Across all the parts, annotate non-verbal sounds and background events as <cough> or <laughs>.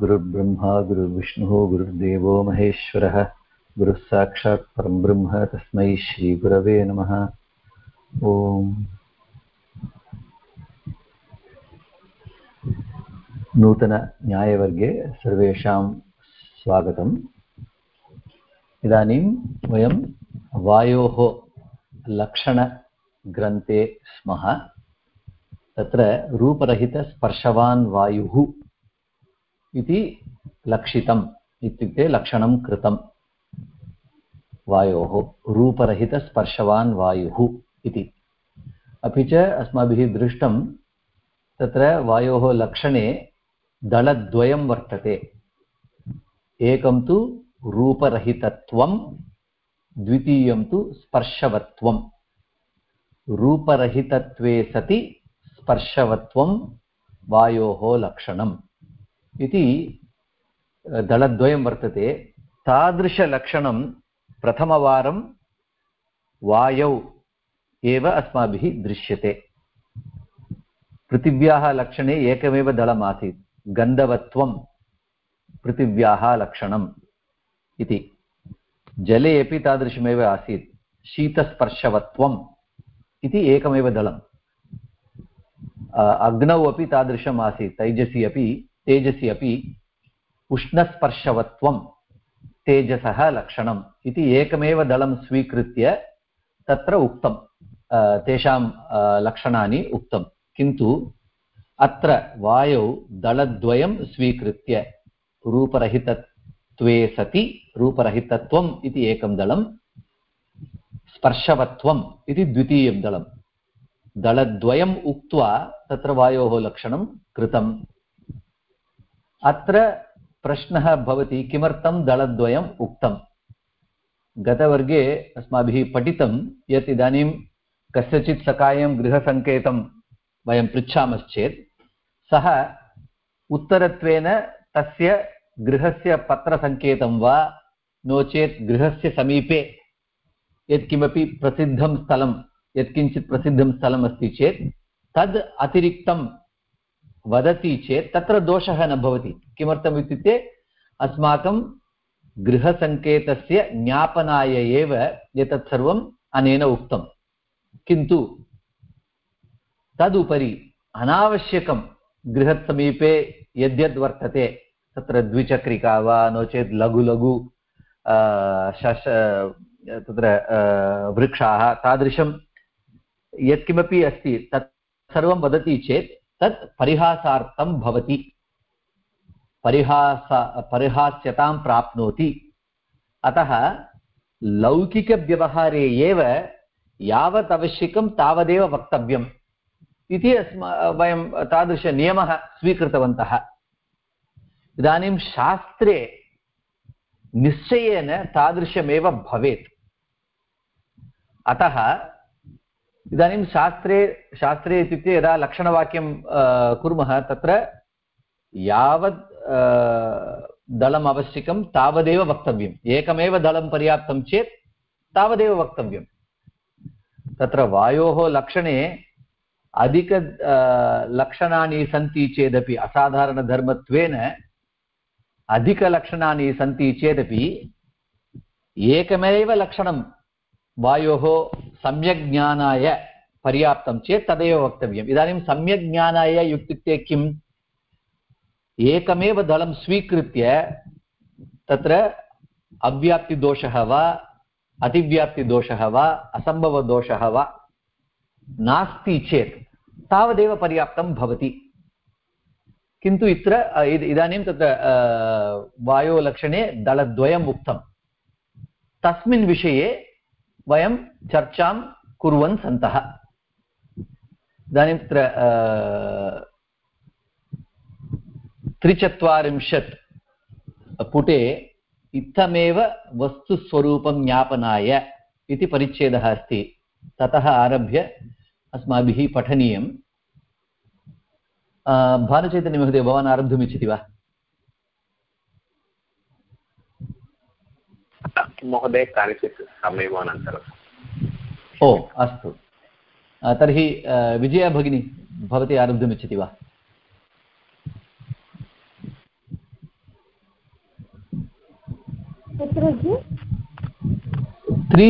गुरुर्ब्रह्मा, गुरुर्विष्णुः, गुरुर्देवो महेश्वरः। गुरुः परं ब्रह्म तस्मै श्रीगुरवे नमः। ॐ। नूतनन्यायवर्गे सर्वेषां स्वागतम्। इदानीं वयं वायोः लक्षणग्रन्थे स्मः। तत्र रूपरहितस्पर्शवान् वायुः इति लक्षितम् इत्युक्ते लक्षणं कृतं वायोः रूपरहितस्पर्शवान् वायुः इति। अपि च अस्माभिः दृष्टं तत्र वायोः लक्षणे दलद्वयं वर्तते। एकं तु रूपरहितत्वं, द्वितीयं तु स्पर्शवत्वं। रूपरहितत्वे सति स्पर्शवत्वं वायोः लक्षणम्। इति दलद्वयं वर्तते। तादृशलक्षणं प्रथमवारं वायौ एव अस्माभिः दृश्यते। पृथिव्याः लक्षणे एकमेव दलमासीत्। गन्धवत्वं पृथिव्याः लक्षणम् इति। जले अपि तादृशमेव आसीत्। शीतस्पर्शवत्वम् इति एकमेव दलम्। अग्नौ अपि तादृशम् आसीत्। तैजसि अपि तेजसि अपि उष्णस्पर्शवत्वं, तेजसः लक्षणम् इति एकमेव दलं स्वीकृत्य तत्र उक्तं तेषां लक्षणानि उक्तं। किन्तु अत्र वायौ दलद्वयं स्वीकृत्य रूपरहितत्वे सति, रूपरहितत्वम् इति एकं दलं, स्पर्शवत्वम् इति द्वितीयं दलं। दलद्वयम् उक्त्वा तत्र वायोः लक्षणं कृतम्। अत्र प्रश्नः भवति, किमर्थं दलद्वयम् उक्तं गतवर्गे अस्माभिः पठितं यत् इदानीं कस्यचित् सकायं गृहसङ्केतं वयं पृच्छामश्चेत्, सः उत्तरत्वेन तस्य गृहस्य पत्रसङ्केतं वा, नो चेत् गृहस्य समीपे यत्किमपि प्रसिद्धं स्थलं, यत्किञ्चित् प्रसिद्धं स्थलम् अस्ति चेत्, तद् अतिरिक्तं वदति चेत् तत्र दोषः न भवति। किमर्थम् इत्युक्ते अस्माकं गृहसङ्केतस्य ज्ञापनाय एव एतत् सर्वम् अनेन उक्तं किन्तु तदुपरि अनावश्यकं गृहसमीपे यद्यद् वर्तते, तत्र द्विचक्रिका वा नो चेत् लघु लघु शश, तत्र वृक्षाः तादृशं यत्किमपि अस्ति, तत् सर्वं वदति चेत् तत् परिहासार्थं भवति। परिहास, परिहास्यतां प्राप्नोति। अतः लौकिकव्यवहारे एव यावत् आवश्यकं तावदेव वक्तव्यम्। इति अस्मा, वयं तादृशनियमः स्वीकृतवन्तः। इदानीं शास्त्रे निश्चयेन तादृशमेव भवेत्। अतः इदानीं शास्त्रे शास्त्रे इत्युक्ते यदा लक्षणवाक्यं कुर्मः, तत्र यावत् दलम् आवश्यकं, तावदेव वक्तव्यम्। एकमेव दलं पर्याप्तं चेत् तावदेव वक्तव्यं तत्र वायोः लक्षणे अधिक लक्षणानि सन्ति चेदपि, असाधारणधर्मत्वेन अधिकलक्षणानि सन्ति चेदपि, एकमेव लक्षणं वायोः सम्यक् ज्ञानाय पर्याप्तं चेत् तदेव वक्तव्यम्। इदानीं सम्यक् ज्ञानाय इत्युक्ते किम्? एकमेव दलं स्वीकृत्य तत्र अव्याप्तिदोषः वा, अतिव्याप्तिदोषः वा, असम्भवदोषः वा नास्ति चेत् तावदेव पर्याप्तं भवति। किन्तु इत्र इदानीं तत्र वायोलक्षणे दलद्वयम् उक्तं तस्मिन् विषये वयं चर्चां कुर्वन् सन्तः। इदानीं तत्र त्रिचत्वारिंशत् पुटे इत्थमेव वस्तुस्वरूपं ज्ञापनाय इति परिच्छेदः अस्ति। ततः आरभ्य अस्माभिः पठनीयं भानुचैतन्यमहोदय, भवान् आरब्धुमिच्छति वा? महोदय कानिचित् समयमनन्तरम् ओ अस्तु। तर्हि विजया भगिनी भवती आरब्धुमिच्छति वा? त्रि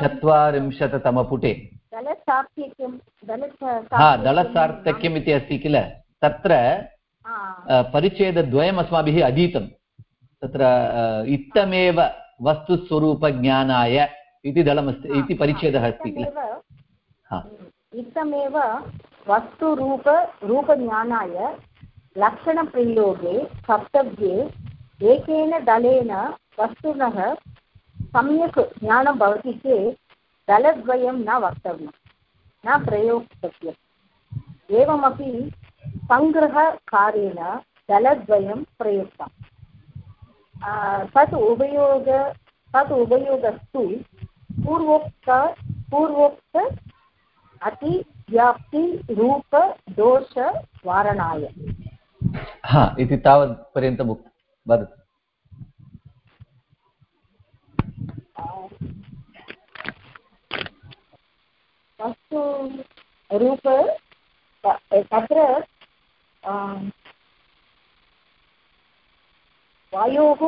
चत्वारिंशत्तमपुटे। हा दलसार्थक्यम् इति अस्ति किल? तत्र परिच्छेदद्वयम् अस्माभिः अधीतं। तत्र इत्थमेव वस्तुस्वरूपज्ञानाय इति दलमस्ति इति परिच्छेदः अस्ति किल हा इत्थमेव वस्तुरूप रूपज्ञानाय लक्षणप्रयोगे कर्तव्ये एकेन दलेन वस्तुनः सम्यक् ज्ञानं भवति चेत् दलद्वयं न वक्तव्यं न प्रयोक्तव्यम् एवमपि सङ्ग्रहकारेण दलद्वयं प्रयुक्तम् आ, तत् उपयोग तत् उपयोगस्तु पूर्वोक्त पूर्वोक्त अतिव्याप्ति रूप दोषवारणाय हा इति तावत्पर्यन्तम् वदतु। वस्तु रूप तत्र आ, वायोः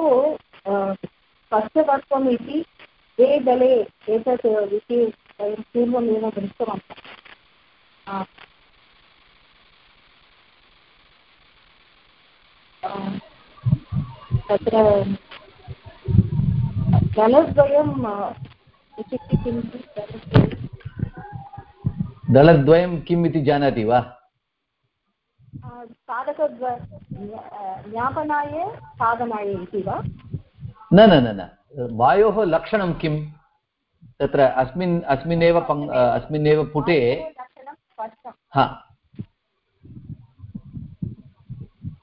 स्पष्टतत्वम् इति द्वे दले एतत् विषये वयं पूर्वमेव दृष्टवन्तः। तत्र दलद्वयं आ, इत्युक्ते दलद्वयं दलद्वयं किम् इति जानाति वा? साधकद्व ज्ञापनाय साधनाय इति वा? न न न न वायोः लक्षणं किं तत्र अस्मिन् अस्मिन्नेव पङ् अस्मिन्नेव पुटे हा।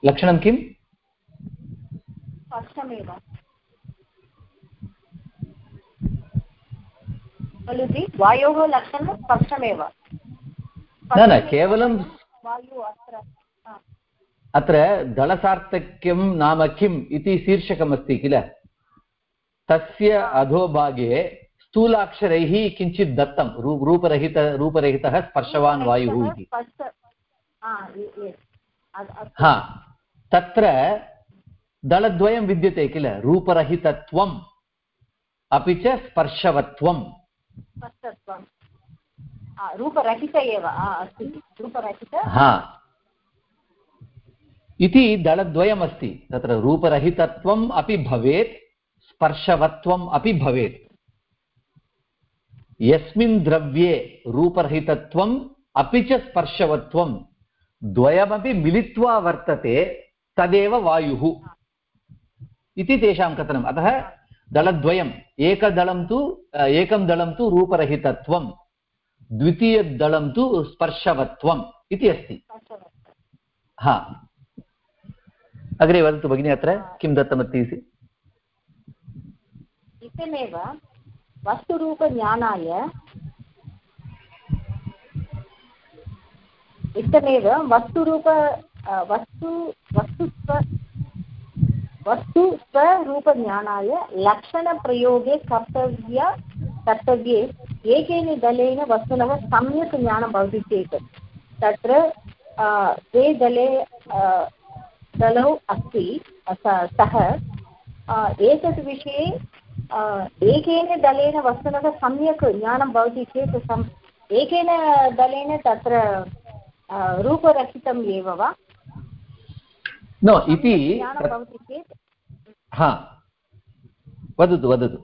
लक्षणं किम्? स्पष्टमेव। खलु जि वायोः लक्षणं स्पष्टमेव। न न केवलं वायु अत्र। अत्र दलसार्थक्यं नाम किम् इति शीर्षकमस्ति किल? तस्य अधोभागे स्थूलाक्षरैः किञ्चित् दत्तं रू रूपरहित रूपरहितः स्पर्शवान् वायुः इति। हा, तत्र दलद्वयं विद्यते किल? रूपरहितत्वम् अपि च स्पर्शवत्वं रूपरहित एव हा इति दलद्वयमस्ति। तत्र रूपरहितत्वम् अपि भवेत् स्पर्शवत्वम् अपि भवेत्। यस्मिन् द्रव्ये रूपरहितत्वम् अपि च स्पर्शवत्वं द्वयमपि मिलित्वा वर्तते तदेव वायुः। इति तेषां कथनम्। अतः दलद्वयम् एकदलं तु एकं दलं तु रूपरहितत्वं द्वितीयदलं तु स्पर्शवत्वम् इति अस्ति। हा। अग्रे वदतु भगिनी अत्र, किं दत्तमस्ति इति? वस्तुरूपज्ञानाय इत्थमेव वस्तुरूप वस्तु, वस्तुस्व, वस्तुस्वरूपज्ञानाय लक्षणप्रयोगे कर्तव्य, कर्तव्ये एकेन दलेन वस्तुनः सम्यक् ज्ञानं भवति चेत्, तत्र द्वे दले दलौ अस्ति स- एतत् विषये एकेन दलेन वस्तुनः सम्यक् ज्ञानं भवति चेत् सम् एकेन दलेन तत्र रूपरहितम् एव वा? नो इति भवति चेत्? हा। वदतु वदतु।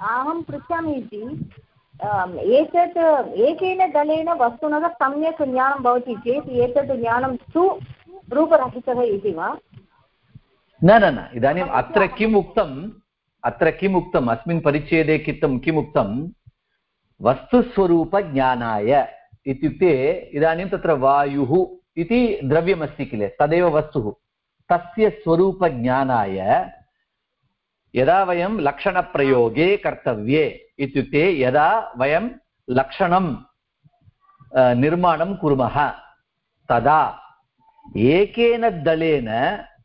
अहं पृच्छामि इति। एतत् एकेन दलेन वस्तुनः सम्यक् ज्ञानं भवति चेत् एतत् ज्ञानं तु रूपरहितः इति वा न न न इदानीम् अत्र किम् उक्तम् अत्र किम् उक्तम् अस्मिन् परिच्छेदे कित्तं किम् उक्तं वस्तुस्वरूपज्ञानाय इत्युक्ते इदानीं तत्र वायुः इति द्रव्यमस्ति किल तदेव वस्तुः तस्य स्वरूपज्ञानाय यदा वयं लक्षणप्रयोगे कर्तव्ये इत्युक्ते यदा वयं लक्षणं निर्माणं कुर्मः, तदा एकेन दलेन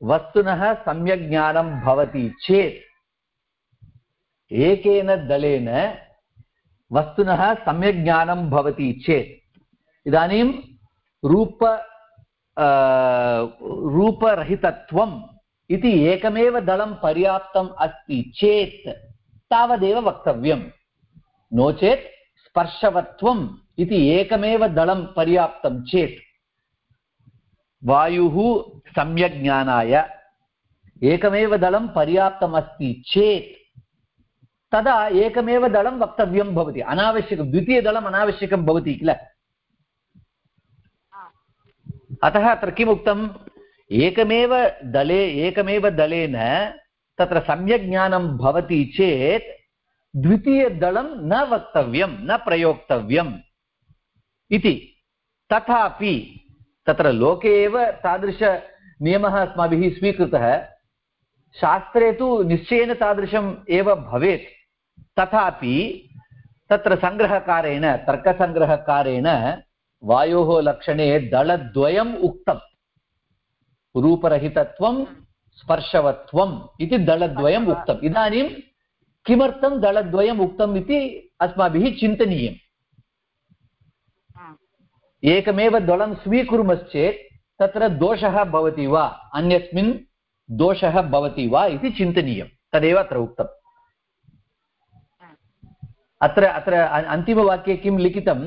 वस्तुनः सम्यक् ज्ञानं भवति चेत्, एकेन दलेन वस्तुनः सम्यक् ज्ञानं भवति चेत्, इदानीं रूप रूपरहितत्वम् इति एकमेव दलं पर्याप्तम् अस्ति चेत् तावदेव वक्तव्यम्। नो चेत् स्पर्शवत्वम् इति एकमेव दलं पर्याप्तं चेत्। वायुः सम्यक् ज्ञानाय एकमेव दलं पर्याप्तमस्ति चेत् तदा एकमेव दलं वक्तव्यं भवति। अनावश्यकं द्वितीयदलम् अनावश्यकं भवति किल? अतः अत्र किम् उक्तम् एकमेव दले, एकमेव दलेन तत्र सम्यक् ज्ञानं भवति चेत् द्वितीयदलं न वक्तव्यं, न प्रयोक्तव्यम् इति। तथापि तत्र लोके एव तादृशनियमः अस्माभिः स्वीकृतः। शास्त्रे तु निश्चयेन तादृशम् एव भवेत्। तथापि तत्र सङ्ग्रहकारेण, तर्कसङ्ग्रहकारेण वायोः लक्षणे दलद्वयम् उक्तम्। रूपरहितत्वं स्पर्शवत्वम् इति दलद्वयम् उक्तम्। इदानीं किमर्थं दलद्वयम् उक्तम् इति अस्माभिः चिन्तनीयम्? एकमेव दलं स्वीकुर्मश्चेत् तत्र दोषः भवति वा? अन्यस्मिन् दोषः भवति वा इति चिन्तनीयं तदेव अत्र उक्तम्। अत्र अत्र अन्तिमवाक्ये किं लिखितं?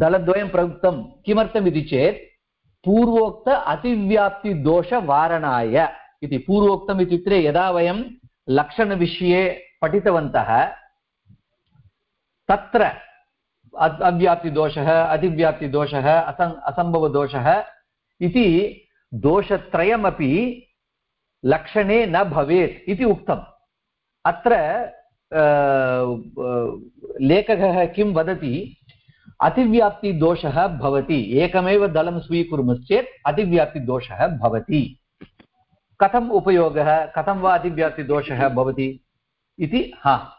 दलद्वयं प्रयुक्तं किमर्थमिति चेत् पूर्वोक्त अतिव्याप्तिदोषवारणाय इति। पूर्वोक्तम् इत्युक्ते यदा वयं लक्षणविषये पठितवन्तः, तत्र अव्याप्तिदोषः अतिव्याप्तिदोषः असं असम्भवदोषः इति दोषत्रयमपि लक्षणे न भवेत् इति उक्तम्। अत्र लेखकः किं वदति अतिव्याप्तिदोषः भवति। एकमेव दलं स्वीकुर्मश्चेत् अतिव्याप्तिदोषः भवति। कथम् उपयोगः? कथं वा अतिव्याप्तिदोषः भवति इति? हा।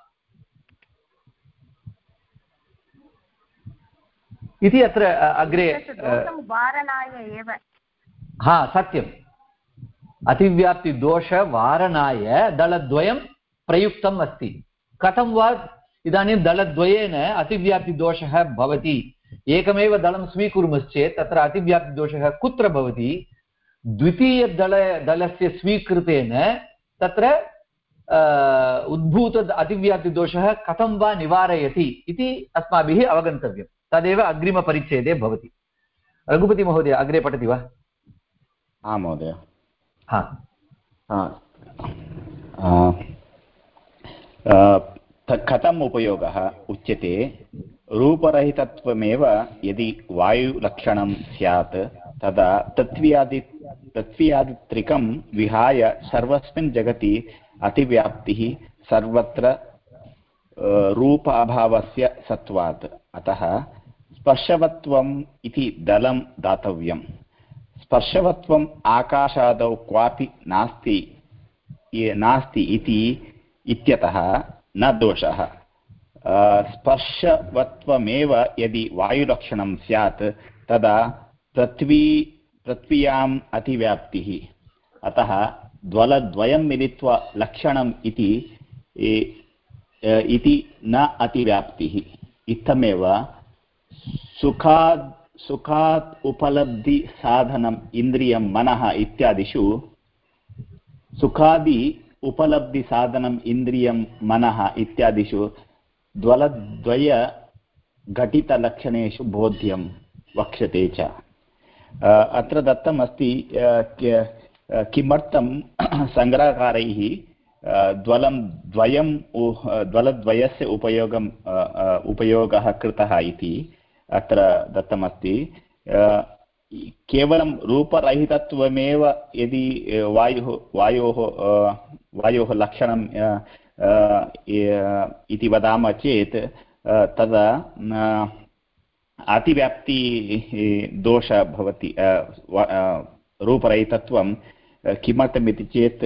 इति अत्र अग्रे वारणाय एव। हा सत्यम्। अतिव्याप्तिदोषवारणाय दलद्वयं प्रयुक्तम् अस्ति। कथं वा इदानीं दलद्वयेन अतिव्याप्तिदोषः भवति। एकमेव दलं स्वीकुर्मश्चेत् तत्र अतिव्याप्तिदोषः कुत्र भवति? द्वितीयदल दलस्य स्वीकृतेन तत्र उद्भूत अतिव्याप्तिदोषः कथं वा निवारयति इति अस्माभिः अवगन्तव्यं। तदेव अग्रिमपरिच्छेदे भवति। रघुपतिमहोदय अग्रे पठति वा? आं महोदय। हा। कथम् उपयोगः उच्यते। रूपरहितत्वमेव यदि वायुलक्षणं स्यात्, तदा तत्त्व्यादि तत्त्व्यादित्रिकं विहाय सर्वस्मिन् जगति अतिव्याप्तिः सर्वत्र रूप अभावस्य सत्वात् अतः स्पर्शवत्वम् इति दलं दातव्यम्। स्पर्शवत्वम् आकाशादौ क्वापि नास्ति नास्ति इति इत्यतः न दोषः। स्पर्शवत्वमेव यदि वायुलक्षणं स्यात्, तदा पृथ्वी, पृथ्व्याम् अतिव्याप्तिः। अतः द्वलद्वयं मिलित्वा लक्षणम् इति इति न अतिव्याप्तिः। इत्थमेव सुखात् सुखात् उपलब्धिसाधनम् इन्द्रियं मनः इत्यादिषु सुखादि उपलब्धिसाधनम्, इन्द्रियं, मनः इत्यादिषु द्वलद्वयघटितलक्षणेषु बोध्यं वक्ष्यते च। अत्र दत्तम् अस्ति किमर्थं <clears throat> सङ्ग्रहकारैः द्वलं द्वयं द्वलद्वयस्य उपयोगम् उपयोगः कृतः इति अत्र दत्तमस्ति। केवलं रूपरहितत्वमेव यदि वायुः, वायोः वायोः लक्षणं इति वदामः चेत् तदा अतिव्याप्ति दोषः भवति रूपरहितत्वं किमर्थमिति चेत्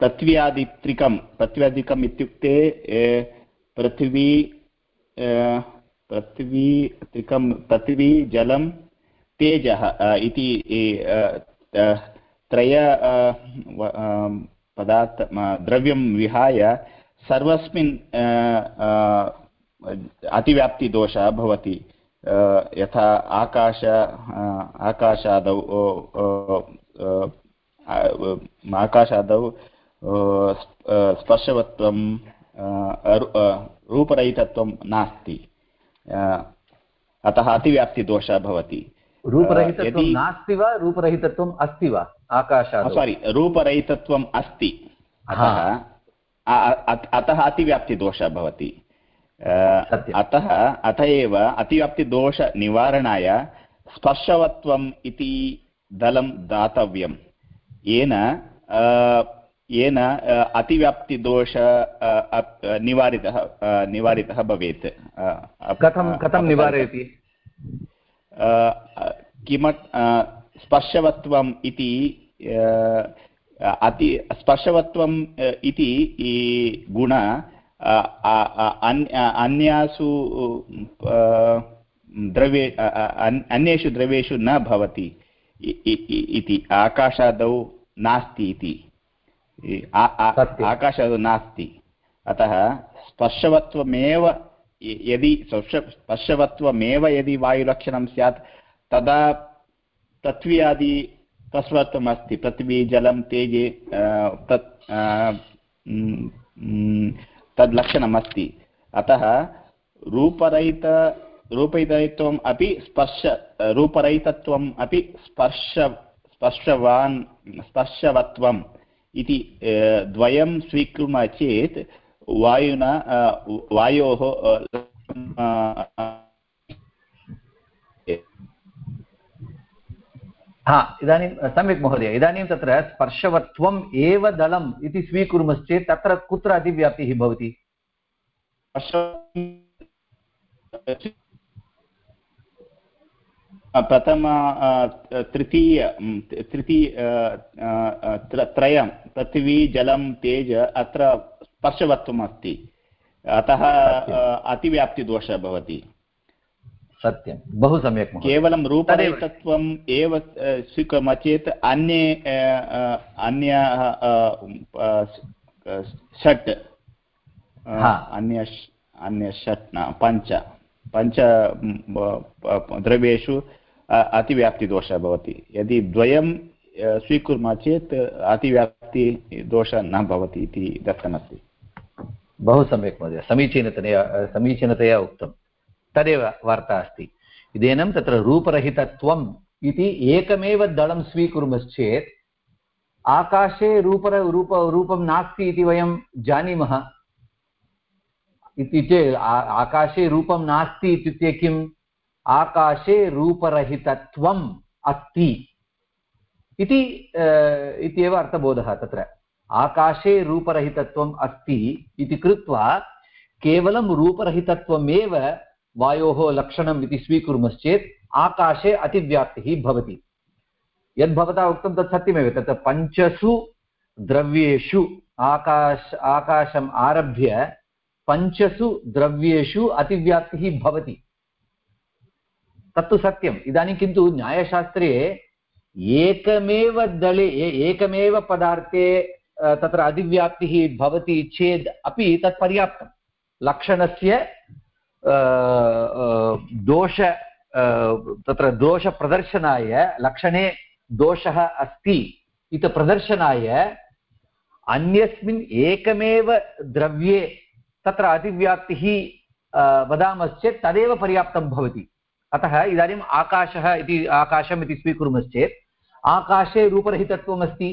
पृथ्व्यादित्रिकं पृथ्व्यादिकम् इत्युक्ते पृथिवी पृथ्वी त्रिकं पृथिवी जलं तेजः इति त्रय पदार्थ द्रव्यं विहाय सर्वस्मिन् अतिव्याप्तिदोषः भवति। यथा आकाश आकाशादौ आकाशादौ स्पर्शवत्वं रूपरहितत्वं नास्ति। अतः अतिव्याप्तिदोषः भवति। रूपरहितत्वं नास्ति वा रूपरहितत्वम् अस्ति वा? आकाशात् सारि रूपरहितत्वम् अस्ति। अतः अतः अतिव्याप्तिदोषः भवति। अतः अत एव अतिव्याप्तिदोषनिवारणाय स्पर्शवत्वम् इति दलं दातव्यं येन येन अतिव्याप्तिदोष निवारितः निवारितः भवेत्। कथं कथं निवारयति? किमत् स्पर्शवत्वम् इति अति स्पर्शवत्वम् इति गुण अन्यासु द्रव्ये अन्येषु द्रव्येषु न भवति इति आकाशादौ नास्ति इति आकाशादौ नास्ति अतः स्पर्शवत्वमेव यदि स्पर्शवत्वमेव यदि वायुलक्षणं स्यात्, तदा पृथ्व्यादि तस्वत्वम् अस्ति पृथ्वी, जलं, तेजे तत् तद् लक्षणम् अस्ति अतः रूपरहित रूपरहितत्वम् अपि स्पर्श रूपरहितत्वम् अपि स्पर्श स्पर्शवान् स्पर्शवत्वम् इति द्वयं स्वीकुर्मः चेत् वायुना वायोः हा इदानीं सम्यक् महोदय इदानीं तत्र स्पर्शवत्वम् एव दलम् इति स्वीकुर्मश्चेत् तत्र कुत्र अतिव्याप्तिः भवति? प्रथम तृतीय तृतीय त्रयं पृथिवी जलं तेज अत्र स्पर्शवत्वम् अस्ति। अतः अतिव्याप्तिदोषः भवति। सत्यं। बहु सम्यक् केवलं रूपरहितत्वम् एव स्वीकुर्मः चेत् अन्ये अन्य षट् अन्य अन्य षट् न पञ्च। पञ्च द्रव्येषु अतिव्याप्तिदोषः भवति। यदि द्वयं स्वीकुर्मः चेत् अतिव्याप्तिदोषः न भवति इति दत्तमस्ति। बहु सम्यक् महोदय, समीचीनतया समीचीनतया उक्तं। तदेव वार्ता अस्ति। इदेनं तत्र रूपरहितत्वम् इति एकमेव दलं स्वीकुर्मश्चेत् आकाशे रूपर, रूप, रूपं नास्ति इति वयं जानीमः। इत्युक्ते आकाशे रूपं नास्ति इत्युक्ते किम्? आकाशे रूपरहितत्वम् अस्ति। इति इत्येव अर्थबोधः तत्र। आकाशे रूपरहितत्वम् अस्ति इति कृत्वा केवलं रूपरहितत्वमेव वायोः लक्षणम् इति स्वीकुर्मश्चेत् आकाशे अतिव्याप्तिः भवति। यद्भवता उक्तं तत् सत्यमेव तत्र पञ्चसु द्रव्येषु आकाश, आकाशम् आरभ्य पञ्चसु द्रव्येषु अतिव्याप्तिः भवति। तत्तु सत्यम्। इदानीं किन्तु न्यायशास्त्रे एकमेव दले एकमेव पदार्थे तत्र अधिव्याप्तिः भवति चेत् अपि तत् पर्याप्तं। लक्षणस्य दोष तत्र दोषप्रदर्शनाय लक्षणे दोषः अस्ति इति प्रदर्शनाय अन्यस्मिन् एकमेव द्रव्ये तत्र अतिव्याप्तिः वदामश्चेत् तदेव पर्याप्तं भवति। अतः इदानीम् आकाशः इति, आकाशम् इति स्वीकुर्मश्चेत् आकाशे रूपरहितत्वमस्ति।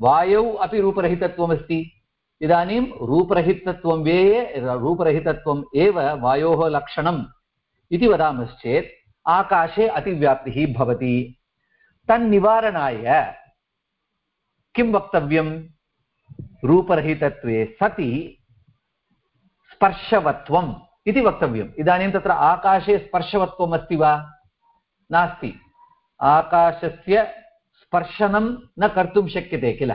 वायौ अपि रूपरहितत्वमस्ति। इदानीं रूपरहितत्वं वे रूपरहितत्वम् एव वायोः लक्षणम् इति वदामश्चेत् आकाशे अतिव्याप्तिः भवति। तन्निवारणाय किं वक्तव्यं? रूपरहितत्वे सति स्पर्शवत्वम् इति वक्तव्यम्। इदानीं तत्र आकाशे स्पर्शवत्वम् अस्ति वा? नास्ति। आकाशस्य स्पर्शनं न कर्तुं शक्यते किल?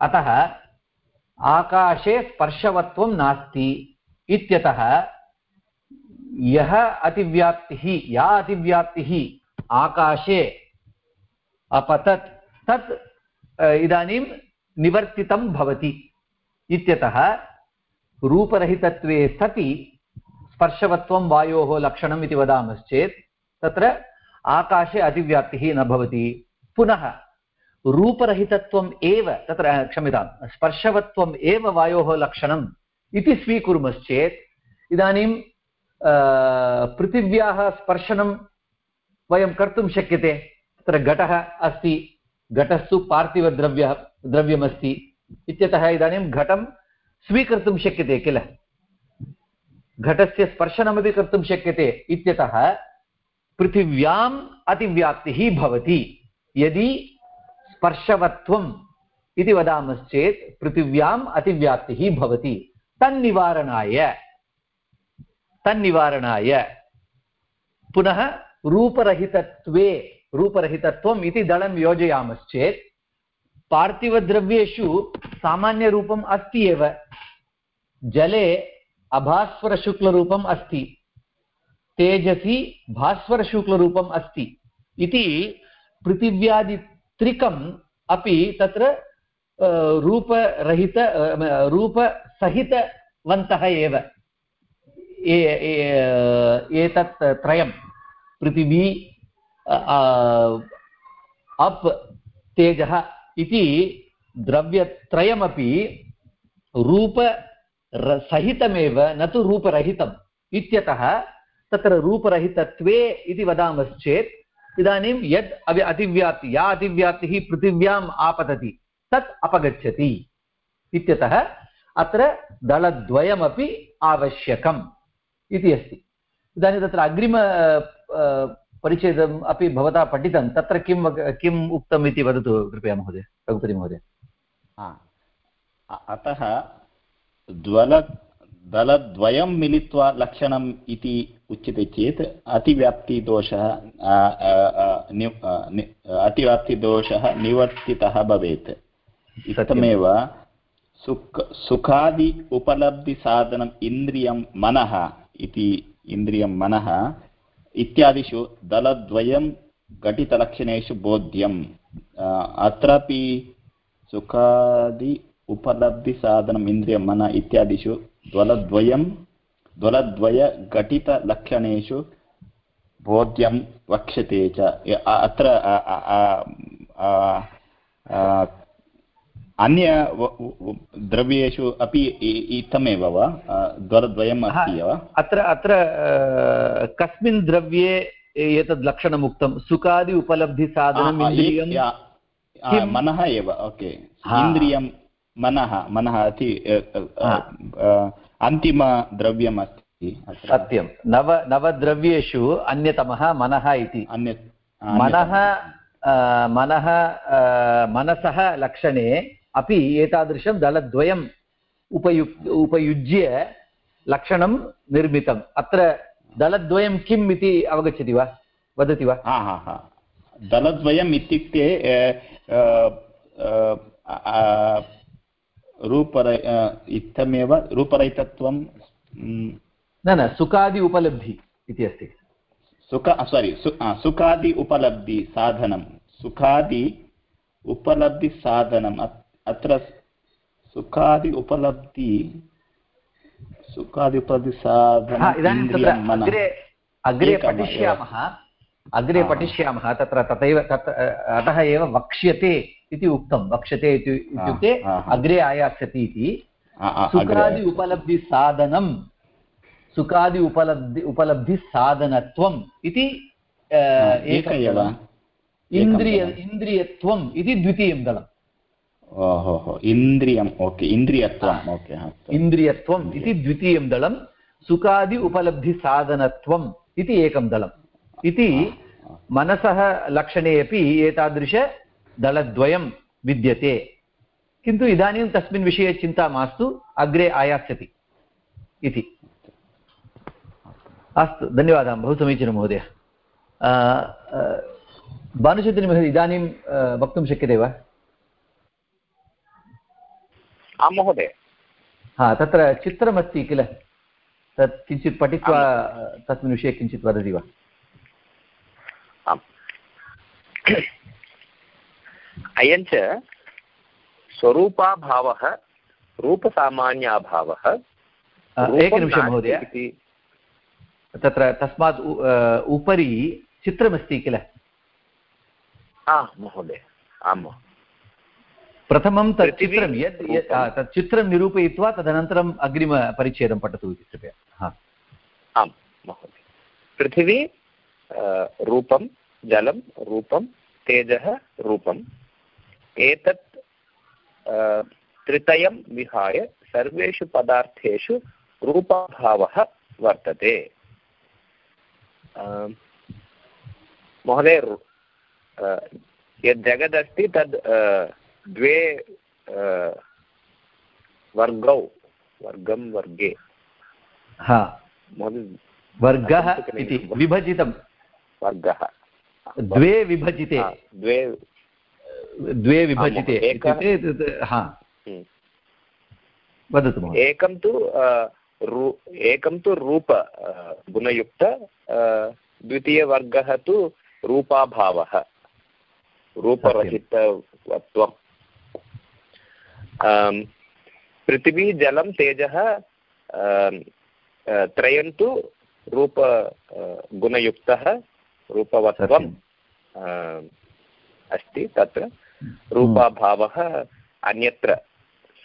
अतः आकाशे स्पर्शवत्वं नास्ति इत्यतः यः अतिव्याप्तिः, या अतिव्याप्तिः आकाशे अपतत्, तत् इदानीं निवर्तितं भवति इत्यतः रूपरहितत्वे सति स्पर्शवत्वं वायोः लक्षणम् इति वदामश्चेत्, तत्र आकाशे अतिव्याप्तिः न भवति। पुनः रूपरहितत्वम् एव, तत्र क्षम्यतां स्पर्शवत्वम् एव वायोः लक्षणम् इति स्वीकुर्मश्चेत्, इदानीं पृथिव्याः स्पर्शनं वयं कर्तुं शक्यते। तत्र घटः अस्ति घटस्तु पार्थिवद्रव्यः, द्रव्यमस्ति इत्यतः इदानीं घटं स्वीकर्तुं शक्यते किल? घटस्य स्पर्शनमपि कर्तुं शक्यते इत्यतः पृथिव्याम् अतिव्याप्तिः भवति। यदि स्पर्शवत्वम् इति वदामश्चेत् पृथिव्याम् अतिव्याप्तिः भवति। तन्निवारणाय तन्निवारणाय पुनः रूपरहितत्वे, रूपरहितत्वम् इति दलं योजयामश्चेत् पार्थिवद्रव्येषु सामान्यरूपम् अस्ति एव। जले अभास्वरशुक्लरूपम् अस्ति। तेजसि भास्वरशुक्लरूपम् अस्ति। इति पृथिव्यादित्रिकम् अपि तत्र रूपरहित रूपसहितवन्तः एव। एतत् त्रयं। पृथिवी अप्, तेजः इति द्रव्यत्रयमपि रूपसहितमेव न तु रूपरहितम् इत्यतः तत्र रूपरहितत्वे इति वदामश्चेत्, इदानीं यद् अवि अतिव्याप्ति, या अतिव्याप्तिः पृथिव्याम् आपतति, तत् अपगच्छति। इत्यतः अत्र दलद्वयमपि आवश्यकम् इति अस्ति। इदानीं तत्र अग्रिम परिच्छेदम् अपि भवता पठितं, तत्र किं किम् उक्तम् इति वदतु कृपया महोदय, रघुपति महोदय। अतः ज्वल दलद्वयं मिलित्वा लक्षणम् इति उच्यते चेत् अतिव्याप्तिदोषः अतिव्याप्तिदोषः निवर्तितः भवेत्। इत्थमेव सुख सुखादि उपलब्धिसाधनम् इन्द्रियं मनः इति इन्द्रियं मनः इत्यादिषु दलद्वयं घटितलक्षणेषु बोध्यम्। अत्रापि सुखादि उपलब्धिसाधनम् इन्द्रियं मन इत्यादिषु द्वलद्वयं द्वलद्वयघटितलक्षणेषु बोध्यं वक्ष्यते च। अत्र अन्य द्रव्येषु अपि इत्थमेव वा? द्वलद्वयम् अस्ति वा? अत्र अत्र कस्मिन् द्रव्ये एतद् लक्षणम् उक्तं सुखादि उपलब्धिसाधनम् इन्द्रियं मनः एव ओके। इन्द्रियं मनः मनः अति अन्तिमद्रव्यम् अस्ति सत्यं। नव नवद्रव्येषु अन्यतमः मनः इति। अन्य मनः मनः मनसः लक्षणे अपि एतादृशं दलद्वयम् उपयुक् उपयुज्य लक्षणं निर्मितम्। अत्र दलद्वयं किम् इति अवगच्छति वा? वदति वा? हा हा हा। दलद्वयम् इत्युक्ते रूपर इत्थमेव रूपरहितत्वं न न सुखादि उपलब्धि इति अस्ति। सुख सारि सुखादि उपलब्धि साधनं। सुखादि उपलब्धिसाधनम् अत्र सुखादि उपलब्धि सुखादि उपलब्धिसाधनम् अग्रे अग्रे पठिष्यामः। अग्रे पठिष्यामः तत्र तथैव तत् अतः एव वक्ष्यते। इति उक्तं वक्ष्यते इत्युक्ते अग्रे आयास्यति इति। सुखादि उपलब्धिसाधनं सुखादि उपलब्धि उपलब्धिसाधनत्वम् इति एक एव? इन्द्रिय इन्द्रियत्वम् इति द्वितीयं दलम्। ओहो इन्द्रियम् ओके इन्द्रियत्वम् ओके इन्द्रियत्वम् इति द्वितीयं दलं सुखादि उपलब्धिसाधनत्वम् इति एकं दलम्। इति मनसः लक्षणे अपि एतादृशदलद्वयं विद्यते। किन्तु इदानीं तस्मिन् विषये चिन्ता मास्तु अग्रे आयास्यति इति। अस्तु धन्यवादः बहु समीचीनं महोदय। भानुचन्द्रनि महोदय इदानीं वक्तुं शक्यते वा? आं महोदय। हा तत्र चित्रमस्ति किल? तत् किञ्चित् पठित्वा तस्मिन् विषये किञ्चित् वदति वा? आम्। अयञ्च स्वरूपाभावः रूपसामान्याभावः एकनिमिषं महोदय। तत्र तस्मात् उपरि चित्रमस्ति किल? हा महोदय आम्। प्रथमं तत् चित्रं यद् यत् तत् चित्रं निरूपयित्वा तदनन्तरम् अग्रिमपरिच्छेदं पठतु इति कृपया। हा। आम् महोदय। पृथिवी रूपं जलं रूपं तेजः रूपम्। एतत् त्रितयं विहाय सर्वेषु पदार्थेषु रूपभावः वर्तते। महोदय यद् जगदस्ति तद् द्वे वर्गौ वर्गं वर्गे। हा। वर्गः इति विभजितं। वर्गः। द्वे विभजिते। द्वे द्वे विभजिते इत्युक्ते हा हम्म। वदतु महोदय एकं तु रू एकं तु रूप गुणयुक्त द्वितीयवर्गः तु रूपाभावः रूपरहितत्वम् आम्, पृथिवी जलं तेजः त्रयं तु रूप गुणयुक्तः रूपवत्वं सत्यम्। आम्, अस्ति तत्र रूपाभावः अन्यत्र